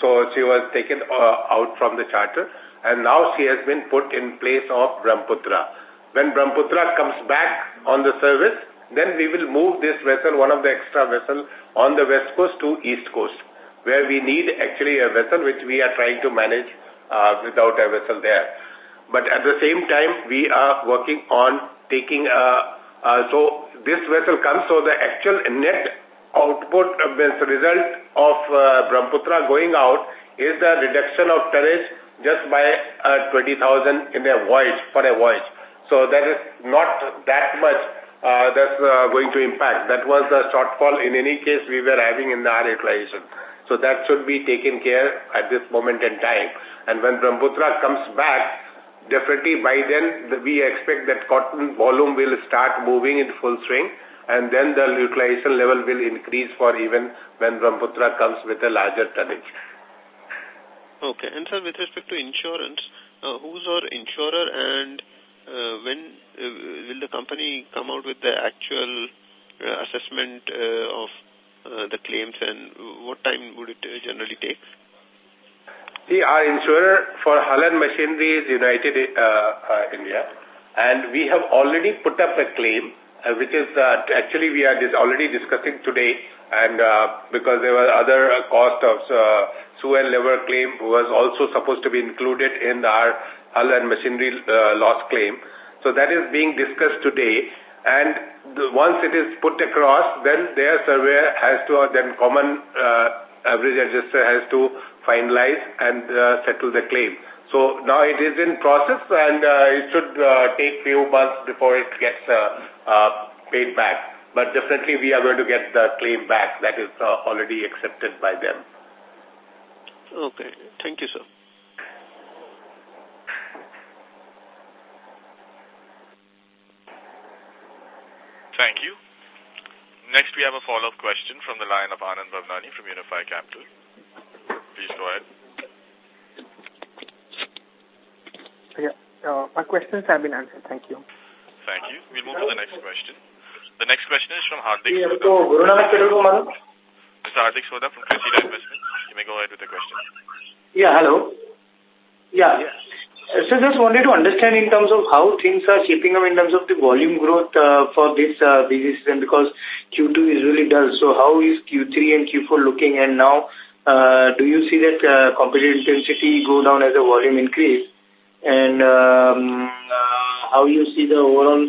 so she was taken uh, out from the charter and now she has been put in place of Brahmaputra. When Brahmaputra comes back on the service, then we will move this vessel, one of the extra vessel, on the west coast to east coast where we need actually a vessel which we are trying to manage uh, without a vessel there. But at the same time, we are working on taking, uh, uh, so this vessel comes, so the actual net output, uh, result of uh, Brahmaputra going out is the reduction of tonnage just by uh, 20,000 in a voyage, for a voyage. So that is not that much uh, that's uh, going to impact. That was the shortfall in any case we were having in our utilization. So that should be taken care at this moment in time. And when Brahmaputra comes back, definitely by then we expect that cotton volume will start moving in full swing and then the utilization level will increase for even when Brahmaputra comes with a larger tonnage. Okay. And sir, with respect to insurance, uh, who's our insurer and uh, when uh, will the company come out with the actual uh, assessment uh, of uh, the claims and what time would it uh, generally take? See, our insurer for hull and machinery is United uh, uh, India and we have already put up a claim uh, which is uh, actually we are dis already discussing today and uh, because there were other uh, cost of uh, and lever claim was also supposed to be included in our hull and machinery uh, loss claim. So that is being discussed today and the, once it is put across, then their surveyor has to, uh, then common uh, average adjuster has to finalize and uh, settle the claim. So now it is in process and uh, it should uh, take few months before it gets uh, uh, paid back. But definitely we are going to get the claim back. That is uh, already accepted by them. Okay. Thank you, sir. Thank you. Next, we have a follow-up question from the line of Anand Bhavnani from Unifi Capital. Please go ahead. Yeah, uh, my questions have been answered. Thank you. Thank you. We'll move to the next question. The next question is from Hardik Yeah, Soda. so Guru Nanak Petrol Pump, madam? Mr. Hardik Soda from Cressida Investments. You may go ahead with the question. Yeah, hello. Yeah. Uh, So just wanted to understand in terms of how things are shaping up in terms of the volume growth uh, for this uh, busy season because Q2 is really dull. So how is Q3 and Q4 looking and now uh, do you see that uh, competitive intensity go down as the volume increase? And um, uh, how you see the overall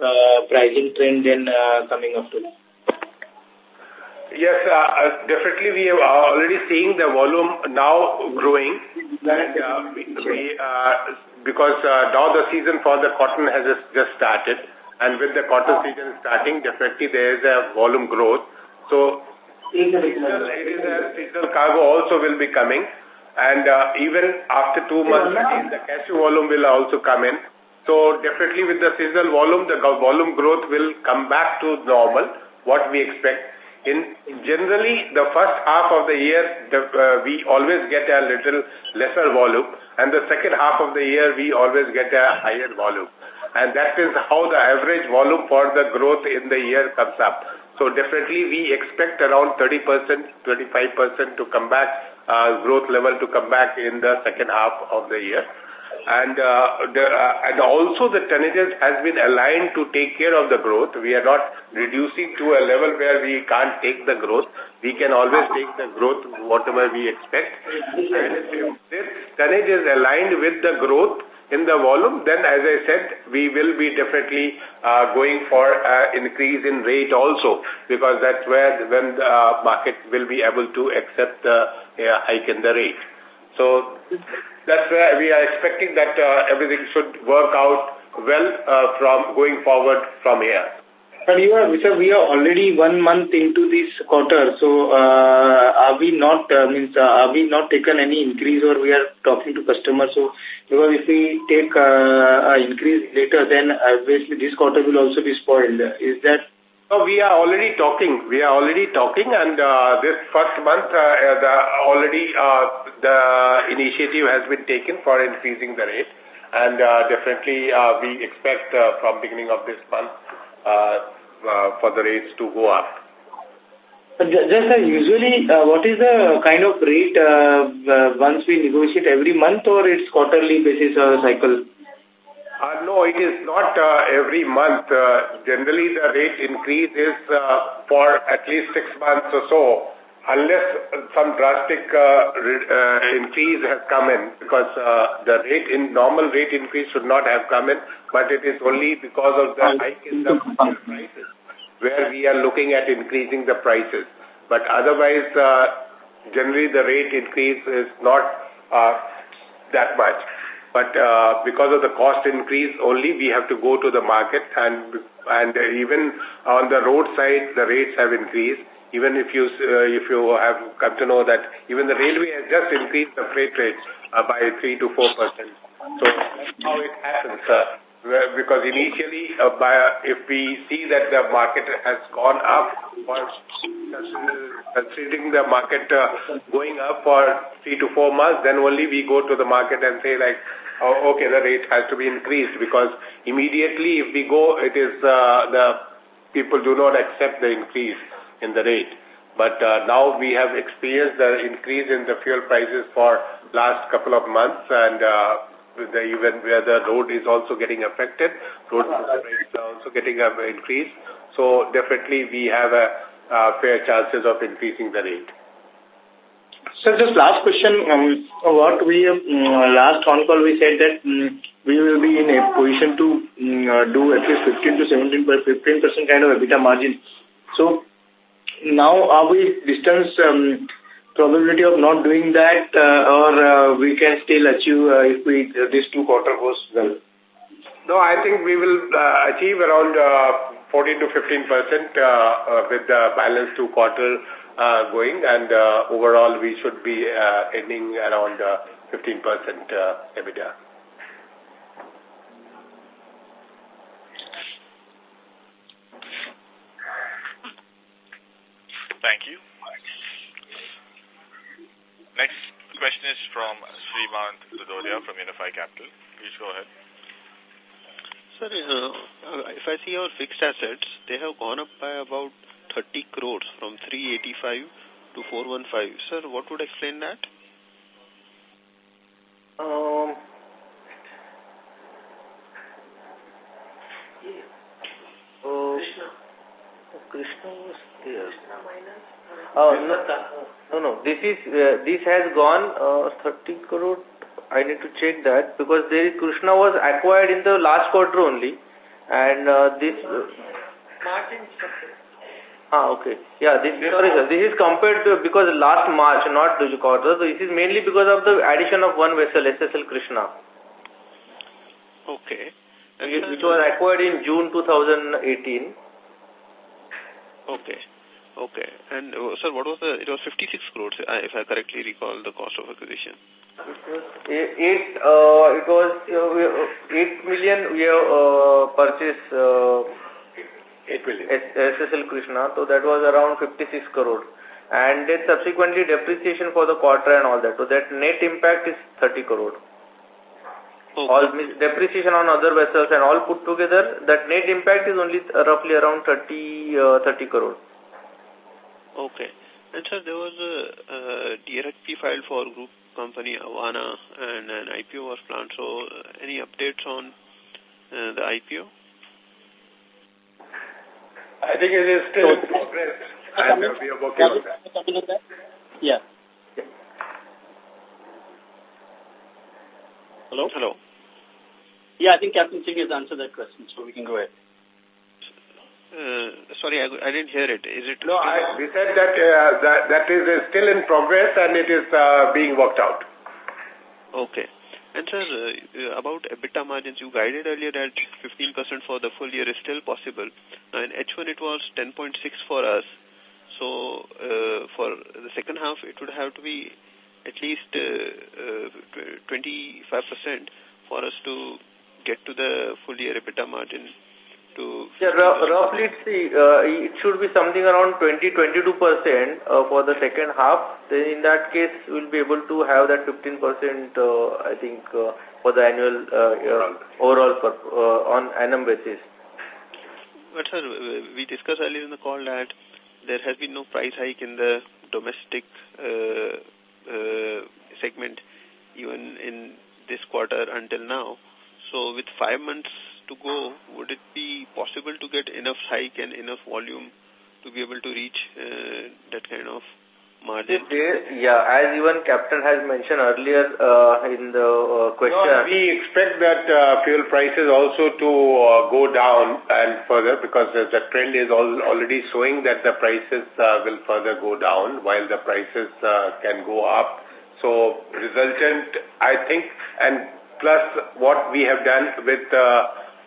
uh, pricing trend then uh, coming up to that? Yes, uh, uh, definitely we are already seeing the volume now growing. And, uh, we, uh, because uh, now the season for the cotton has just, just started. And with the cotton season starting, definitely there is a volume growth. So seasonal, it is a seasonal cargo also will be coming. And uh, even after two months, again, the cashew volume will also come in. So definitely with the seasonal volume, the volume growth will come back to normal, what we expect. In generally, the first half of the year, the, uh, we always get a little lesser volume, and the second half of the year, we always get a higher volume. And that is how the average volume for the growth in the year comes up. So definitely, we expect around 30%, 25% to come back, uh, growth level to come back in the second half of the year and uh, the, uh, and also the tonnages has been aligned to take care of the growth. We are not reducing to a level where we can't take the growth. We can always take the growth whatever we expect. And if this tonnage is aligned with the growth in the volume, then as I said, we will be definitely uh, going for uh, increase in rate also because that's where when the uh, market will be able to accept the uh, hike in the rate. So that's where we are expecting that uh, everything should work out well uh, from going forward from here. But you are, sir, we are already one month into this quarter, so uh, are we not, uh, means, uh, are we not taken any increase or we are talking to customers? So, because if we take uh, an increase later, then obviously this quarter will also be spoiled. Is that so we are already talking. We are already talking, and uh, this first month, uh, the already uh, the initiative has been taken for increasing the rate, and uh, definitely uh, we expect uh, from beginning of this month uh, uh, for the rates to go up. Just uh, usually, uh, what is the kind of rate uh, uh, once we negotiate every month or it's quarterly basis or cycle? Uh, no, it is not uh, every month. Uh, generally, the rate increase is uh, for at least six months or so, unless some drastic uh, uh, increase has come in, because uh, the rate in normal rate increase should not have come in, but it is only because of the hike in the prices, where we are looking at increasing the prices. But otherwise, uh, generally the rate increase is not uh, that much. But uh, because of the cost increase only, we have to go to the market and and even on the roadside, the rates have increased. Even if you uh, if you have come to know that even the railway has just increased the freight rates uh, by 3 to 4 percent. So that's how it happens, uh, because initially, uh, by, if we see that the market has gone up, considering the market uh, going up for three to four months, then only we go to the market and say like, oh, okay, the rate has to be increased because immediately if we go, it is uh, the people do not accept the increase in the rate. But uh, now we have experienced the increase in the fuel prices for last couple of months and uh, the, even where the road is also getting affected, road prices are also getting an increase. So definitely we have a uh, fair chances of increasing the rate. So just last question. Um, what we, um, last on call we said that um, we will be in a position to um, uh, do at least 15 to 17 per 15% kind of EBITDA margin. So now are we distance um, probability of not doing that uh, or uh, we can still achieve uh, if we uh, this two quarter goes well? No, I think we will uh, achieve around uh, 14 to 15 percent uh, uh, with the balance two quarter uh, going, and uh, overall we should be uh, ending around uh, 15 percent uh, EBITDA. Thank you. Next question is from Srimant Dudodia from Unifi Capital. Please go ahead. Sir, uh, if I see our fixed assets, they have gone up by about 30 crores from 385 to 415. Sir, what would explain that? Um, oh, Krishna was there. Oh, no, no, no. This is uh, this has gone uh, 30 crore. I need to check that because there is Krishna was acquired in the last quarter only, and uh, this. Uh, Ah, okay. Yeah, this, sorry sir, this is compared to, because last March, not the quarter, so this is mainly because of the addition of one vessel, SSL Krishna. Okay. Which, which was acquired in June 2018. Okay. Okay. And, uh, sir, what was the, it was 56 crores, uh, if I correctly recall the cost of acquisition. It was eight, uh, it was uh, 8 million we have uh, purchased uh, 8 million. SSL Krishna, so that was around 56 crore. And then subsequently depreciation for the quarter and all that. So that net impact is 30 crore. Okay. All depreciation on other vessels and all put together, that net impact is only roughly around 30, uh, 30 crore. Okay. And sir, there was a, a DRHP filed for group company Avana and an IPO was planned. So uh, any updates on uh, the IPO? I think it is still in progress and uh, we are working on that. Yeah. Hello? Hello. Yeah, I think Captain Singh has answered that question, so we can go ahead. Uh, sorry, I, I didn't hear it. Is it? No, I, we said that, uh, that that is uh, still in progress and it is uh, being worked out. Okay. And sir, uh, about EBITDA margins, you guided earlier that 15% for the full year is still possible. Now in H1 it was 10.6 for us. So uh, for the second half, it would have to be at least uh, 25% for us to get to the full year EBITDA margin. To yeah, roughly see, uh, it should be something around 20-22% uh, for the second half. Then in that case, we'll be able to have that 15%, uh, I think, uh, for the annual uh, overall per, uh, on annum basis. But sir, we discussed earlier in the call that there has been no price hike in the domestic uh, uh, segment even in this quarter until now. So with five months to go, would it be possible to get enough hike and enough volume to be able to reach uh, that kind of margin? Yeah, as even Captain has mentioned earlier uh, in the uh, question. No, we expect that uh, fuel prices also to uh, go down and further because the trend is all, already showing that the prices uh, will further go down while the prices uh, can go up. So resultant, I think, and plus what we have done with uh,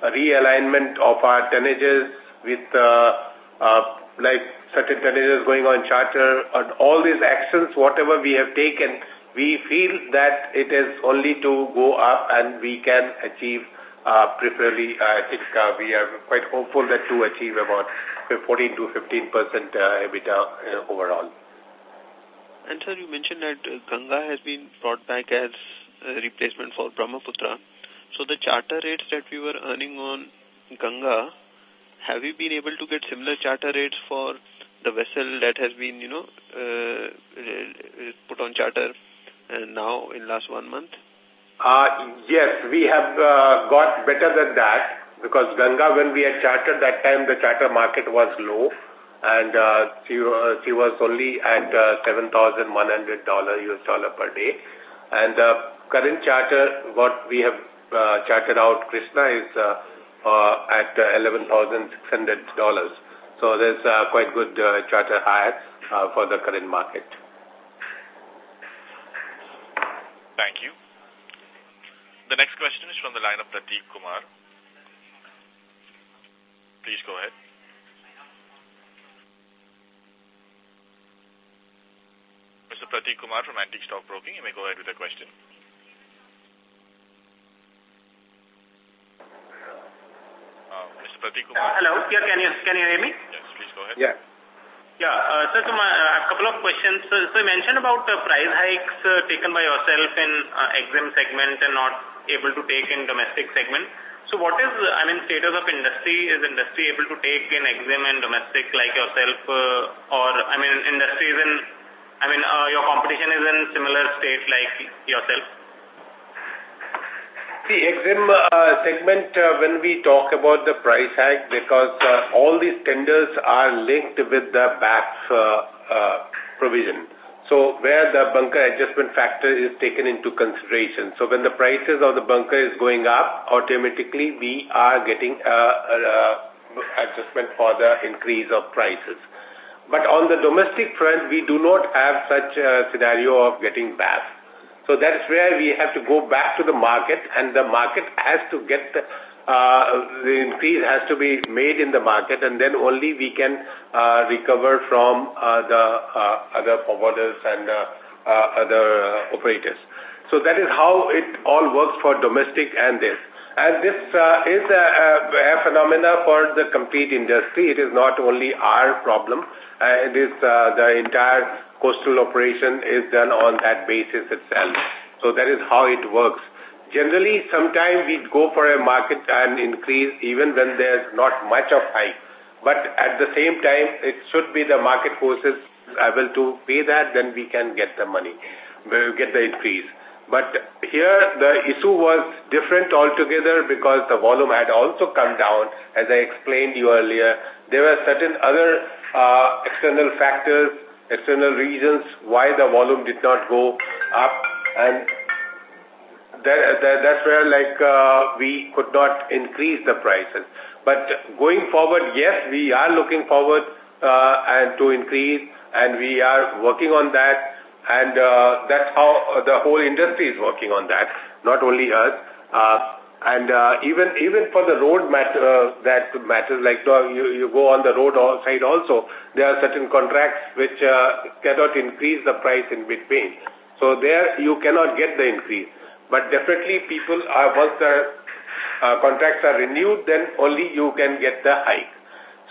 realignment of our tonnages with uh, uh, like certain tonnages going on charter and all these actions, whatever we have taken, we feel that it is only to go up and we can achieve uh, preferably, I think uh, we are quite hopeful that to achieve about 14 to 15 percent uh, EBITDA uh, overall. And sir, you mentioned that uh, Ganga has been brought back as a replacement for Brahmaputra. So the charter rates that we were earning on Ganga, have you been able to get similar charter rates for the vessel that has been, you know, uh, put on charter uh, now in last one month? Uh, yes, we have uh, got better than that because Ganga, when we had chartered that time, the charter market was low and uh, she, uh, she was only at uh, $7,100 US dollar per day. And uh, current charter, what we have uh, chartered out Krishna is uh, at uh, $11,600. So there's uh, quite good uh, charter hire uh, for the current market. Thank you. The next question is from the line of Prateek Kumar. Please go ahead. Mr. Prateek Kumar from Antique Stock Broking, you may go ahead with the question. Mr. Prateek Kumar. Uh, hello, yeah, can you, can you hear me? Yes, please go ahead. Yeah. Yeah, uh, so, so my, uh, a couple of questions. So, so you mentioned about uh, price hikes uh, taken by yourself in uh, EXIM segment and not able to take in domestic segment. So what is, I mean, status of industry? Is industry able to take in EXIM and domestic like yourself uh, or, I mean, industry is in, I mean, uh, your competition is in similar state like yourself? The EXIM uh, segment, uh, when we talk about the price hike, because uh, all these tenders are linked with the BAF uh, uh, provision. So where the bunker adjustment factor is taken into consideration. So when the prices of the bunker is going up, automatically we are getting a adjustment for the increase of prices. But on the domestic front, we do not have such a scenario of getting BAF. So that's where we have to go back to the market and the market has to get the, uh, the increase has to be made in the market and then only we can uh, recover from uh, the uh, other forwarders and uh, uh, other uh, operators. So that is how it all works for domestic and this. And this uh, is a, a, phenomena for the complete industry. It is not only our problem. Uh, it is uh, the entire coastal operation is done on that basis itself. So that is how it works. Generally, sometimes we go for a market and increase even when there's not much of hike. But at the same time, it should be the market forces able to pay that, then we can get the money, get the increase. But here the issue was different altogether because the volume had also come down, as I explained you earlier. There were certain other uh, external factors external reasons why the volume did not go up and that, that, that's where like uh, we could not increase the prices. But going forward, yes, we are looking forward uh, and to increase and we are working on that and uh, that's how the whole industry is working on that, not only us. Uh, and uh, even even for the road matter, uh, that matters, like uh, you, you go on the road side also, there are certain contracts which uh, cannot increase the price in between. So there you cannot get the increase. But definitely people are, once the uh, contracts are renewed, then only you can get the hike.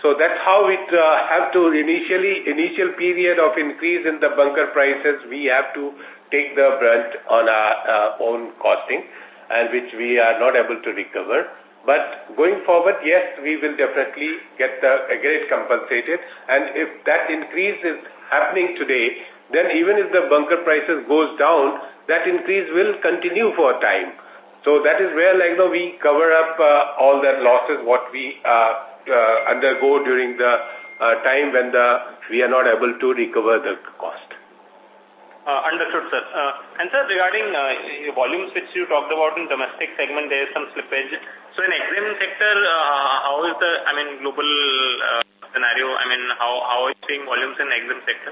So that's how it uh, have to initially, initial period of increase in the bunker prices, we have to take the brunt on our uh, own costing and which we are not able to recover. But going forward, yes, we will definitely get the it compensated. And if that increase is happening today, then even if the bunker prices goes down, that increase will continue for a time. So that is where, like, you know, we cover up uh, all the losses what we uh, uh, undergo during the uh, time when the we are not able to recover the cost. Uh, understood, sir. Uh, and sir, regarding uh, volumes which you talked about in domestic segment, there is some slippage. So in EXIM sector, uh, how is the, I mean, global uh, scenario? I mean, how, how are you seeing volumes in EXIM sector?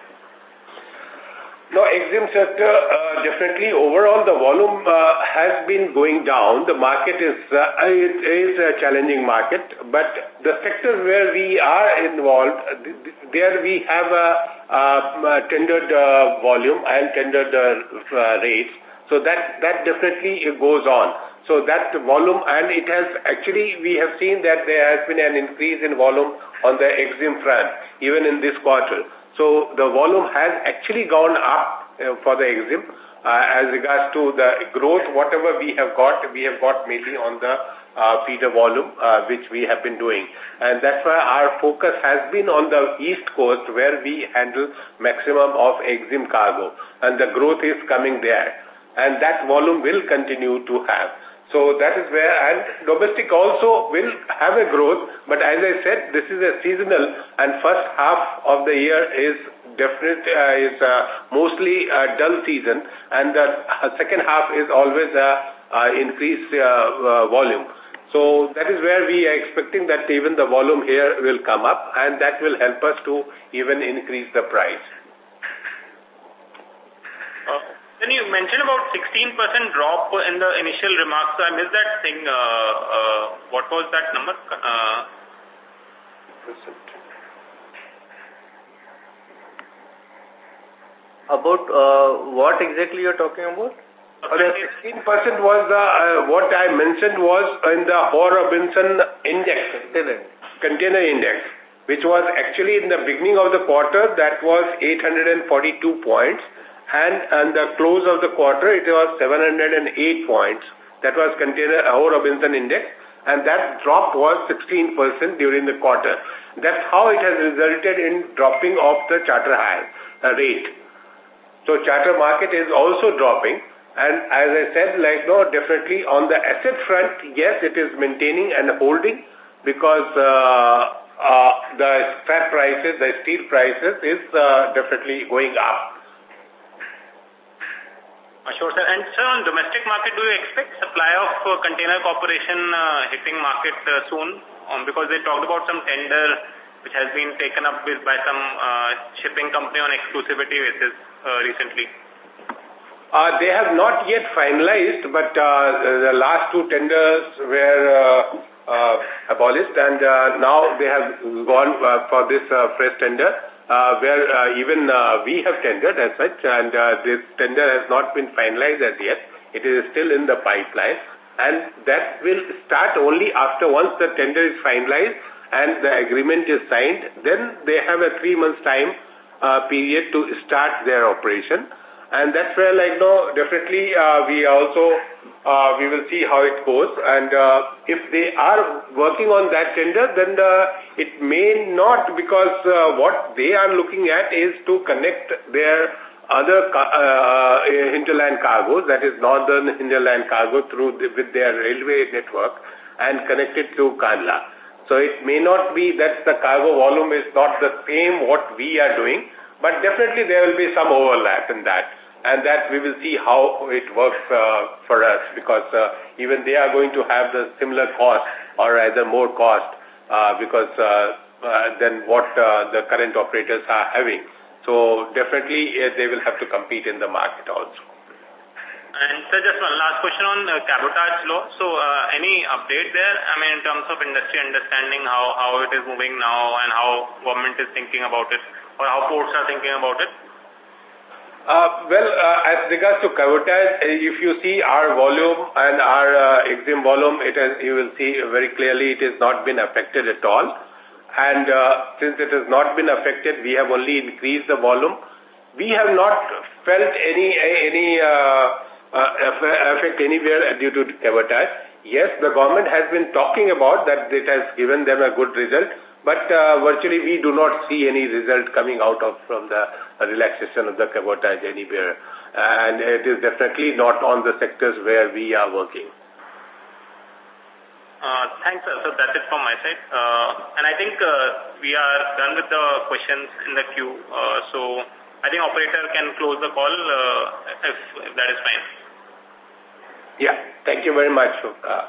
No, EXIM sector, uh, definitely overall the volume uh, has been going down. The market is, uh, it is a challenging market, but the sectors where we are involved, there we have a uh, tendered uh, volume and tendered uh, rates. So that, that definitely goes on. So that volume, and it has actually, we have seen that there has been an increase in volume on the EXIM front, even in this quarter. So the volume has actually gone up uh, for the EXIM. Uh, as regards to the growth, whatever we have got, we have got mainly on the uh, feeder volume, uh, which we have been doing. And that's why our focus has been on the east coast where we handle maximum of EXIM cargo. And the growth is coming there. And that volume will continue to have. So that is where, and domestic also will have a growth, but as I said, this is a seasonal, and first half of the year is definite, uh, is uh, mostly a dull season, and the second half is always a uh, increased uh, uh, volume. So that is where we are expecting that even the volume here will come up and that will help us to even increase the price. Uh, then you mentioned about 16% drop in the initial remarks. So I missed that thing. Uh, uh, what was that number? Uh, about uh, what exactly you're talking about? The 16% was the, uh, what I mentioned was in the Howe Robinson index, container. container index, which was actually in the beginning of the quarter, that was 842 points, and, and the close of the quarter, it was 708 points That was container Howe Robinson Index, and that drop was 16% during the quarter. That's how it has resulted in dropping of the charter hire uh, rate. So charter market is also dropping. And as I said, like, no, definitely on the asset front, yes, it is maintaining and holding because uh, uh, the scrap prices, the steel prices is uh, definitely going up. Sure, sir. And sir, on domestic market, do you expect supply of uh, container corporation uh, hitting market uh, soon? Um, because they talked about some tender which has been taken up with by some uh, shipping company on exclusivity basis uh, recently. Uh, they have not yet finalized, but the last two tenders were abolished and now they have gone for this fresh tender uh, where uh, even uh, we have tendered as such and uh, this tender has not been finalized as yet. It is still in the pipeline and that will start only after once the tender is finalized and the agreement is signed, then they have a three months time uh, period to start their operation. And that's where, like, no, definitely uh, we also, uh, we will see how it goes. And uh, if they are working on that tender, then uh, it may not because uh, what they are looking at is to connect their other uh, hinterland cargoes, that is northern hinterland cargo through the, with their railway network and connect it to Kandla. So it may not be that the cargo volume is not the same what we are doing, but definitely there will be some overlap in that and that we will see how it works uh, for us because uh, even they are going to have the similar cost or rather more cost uh, because uh, uh, than what uh, the current operators are having. So definitely uh, they will have to compete in the market also. And just one last question on the cabotage law. So uh, any update there? I mean, in terms of industry understanding how, how it is moving now and how government is thinking about it or how ports are thinking about it? Uh, well, uh, as regards to cabotage, uh, if you see our volume and our uh, volume, it has, you will see very clearly it has not been affected at all. And uh, since it has not been affected, we have only increased the volume. We have not felt any any uh, uh, effect anywhere due to cabotage. Yes, the government has been talking about that it has given them a good result, but uh, virtually we do not see any result coming out of from the relaxation of the cabotage anywhere. And it is definitely not on the sectors where we are working. Uh, thanks, sir. So that's it from my side. Uh, and I think uh, we are done with the questions in the queue. Uh, so I think operator can close the call uh, if, if that is fine. Yeah, thank you very much. Uh,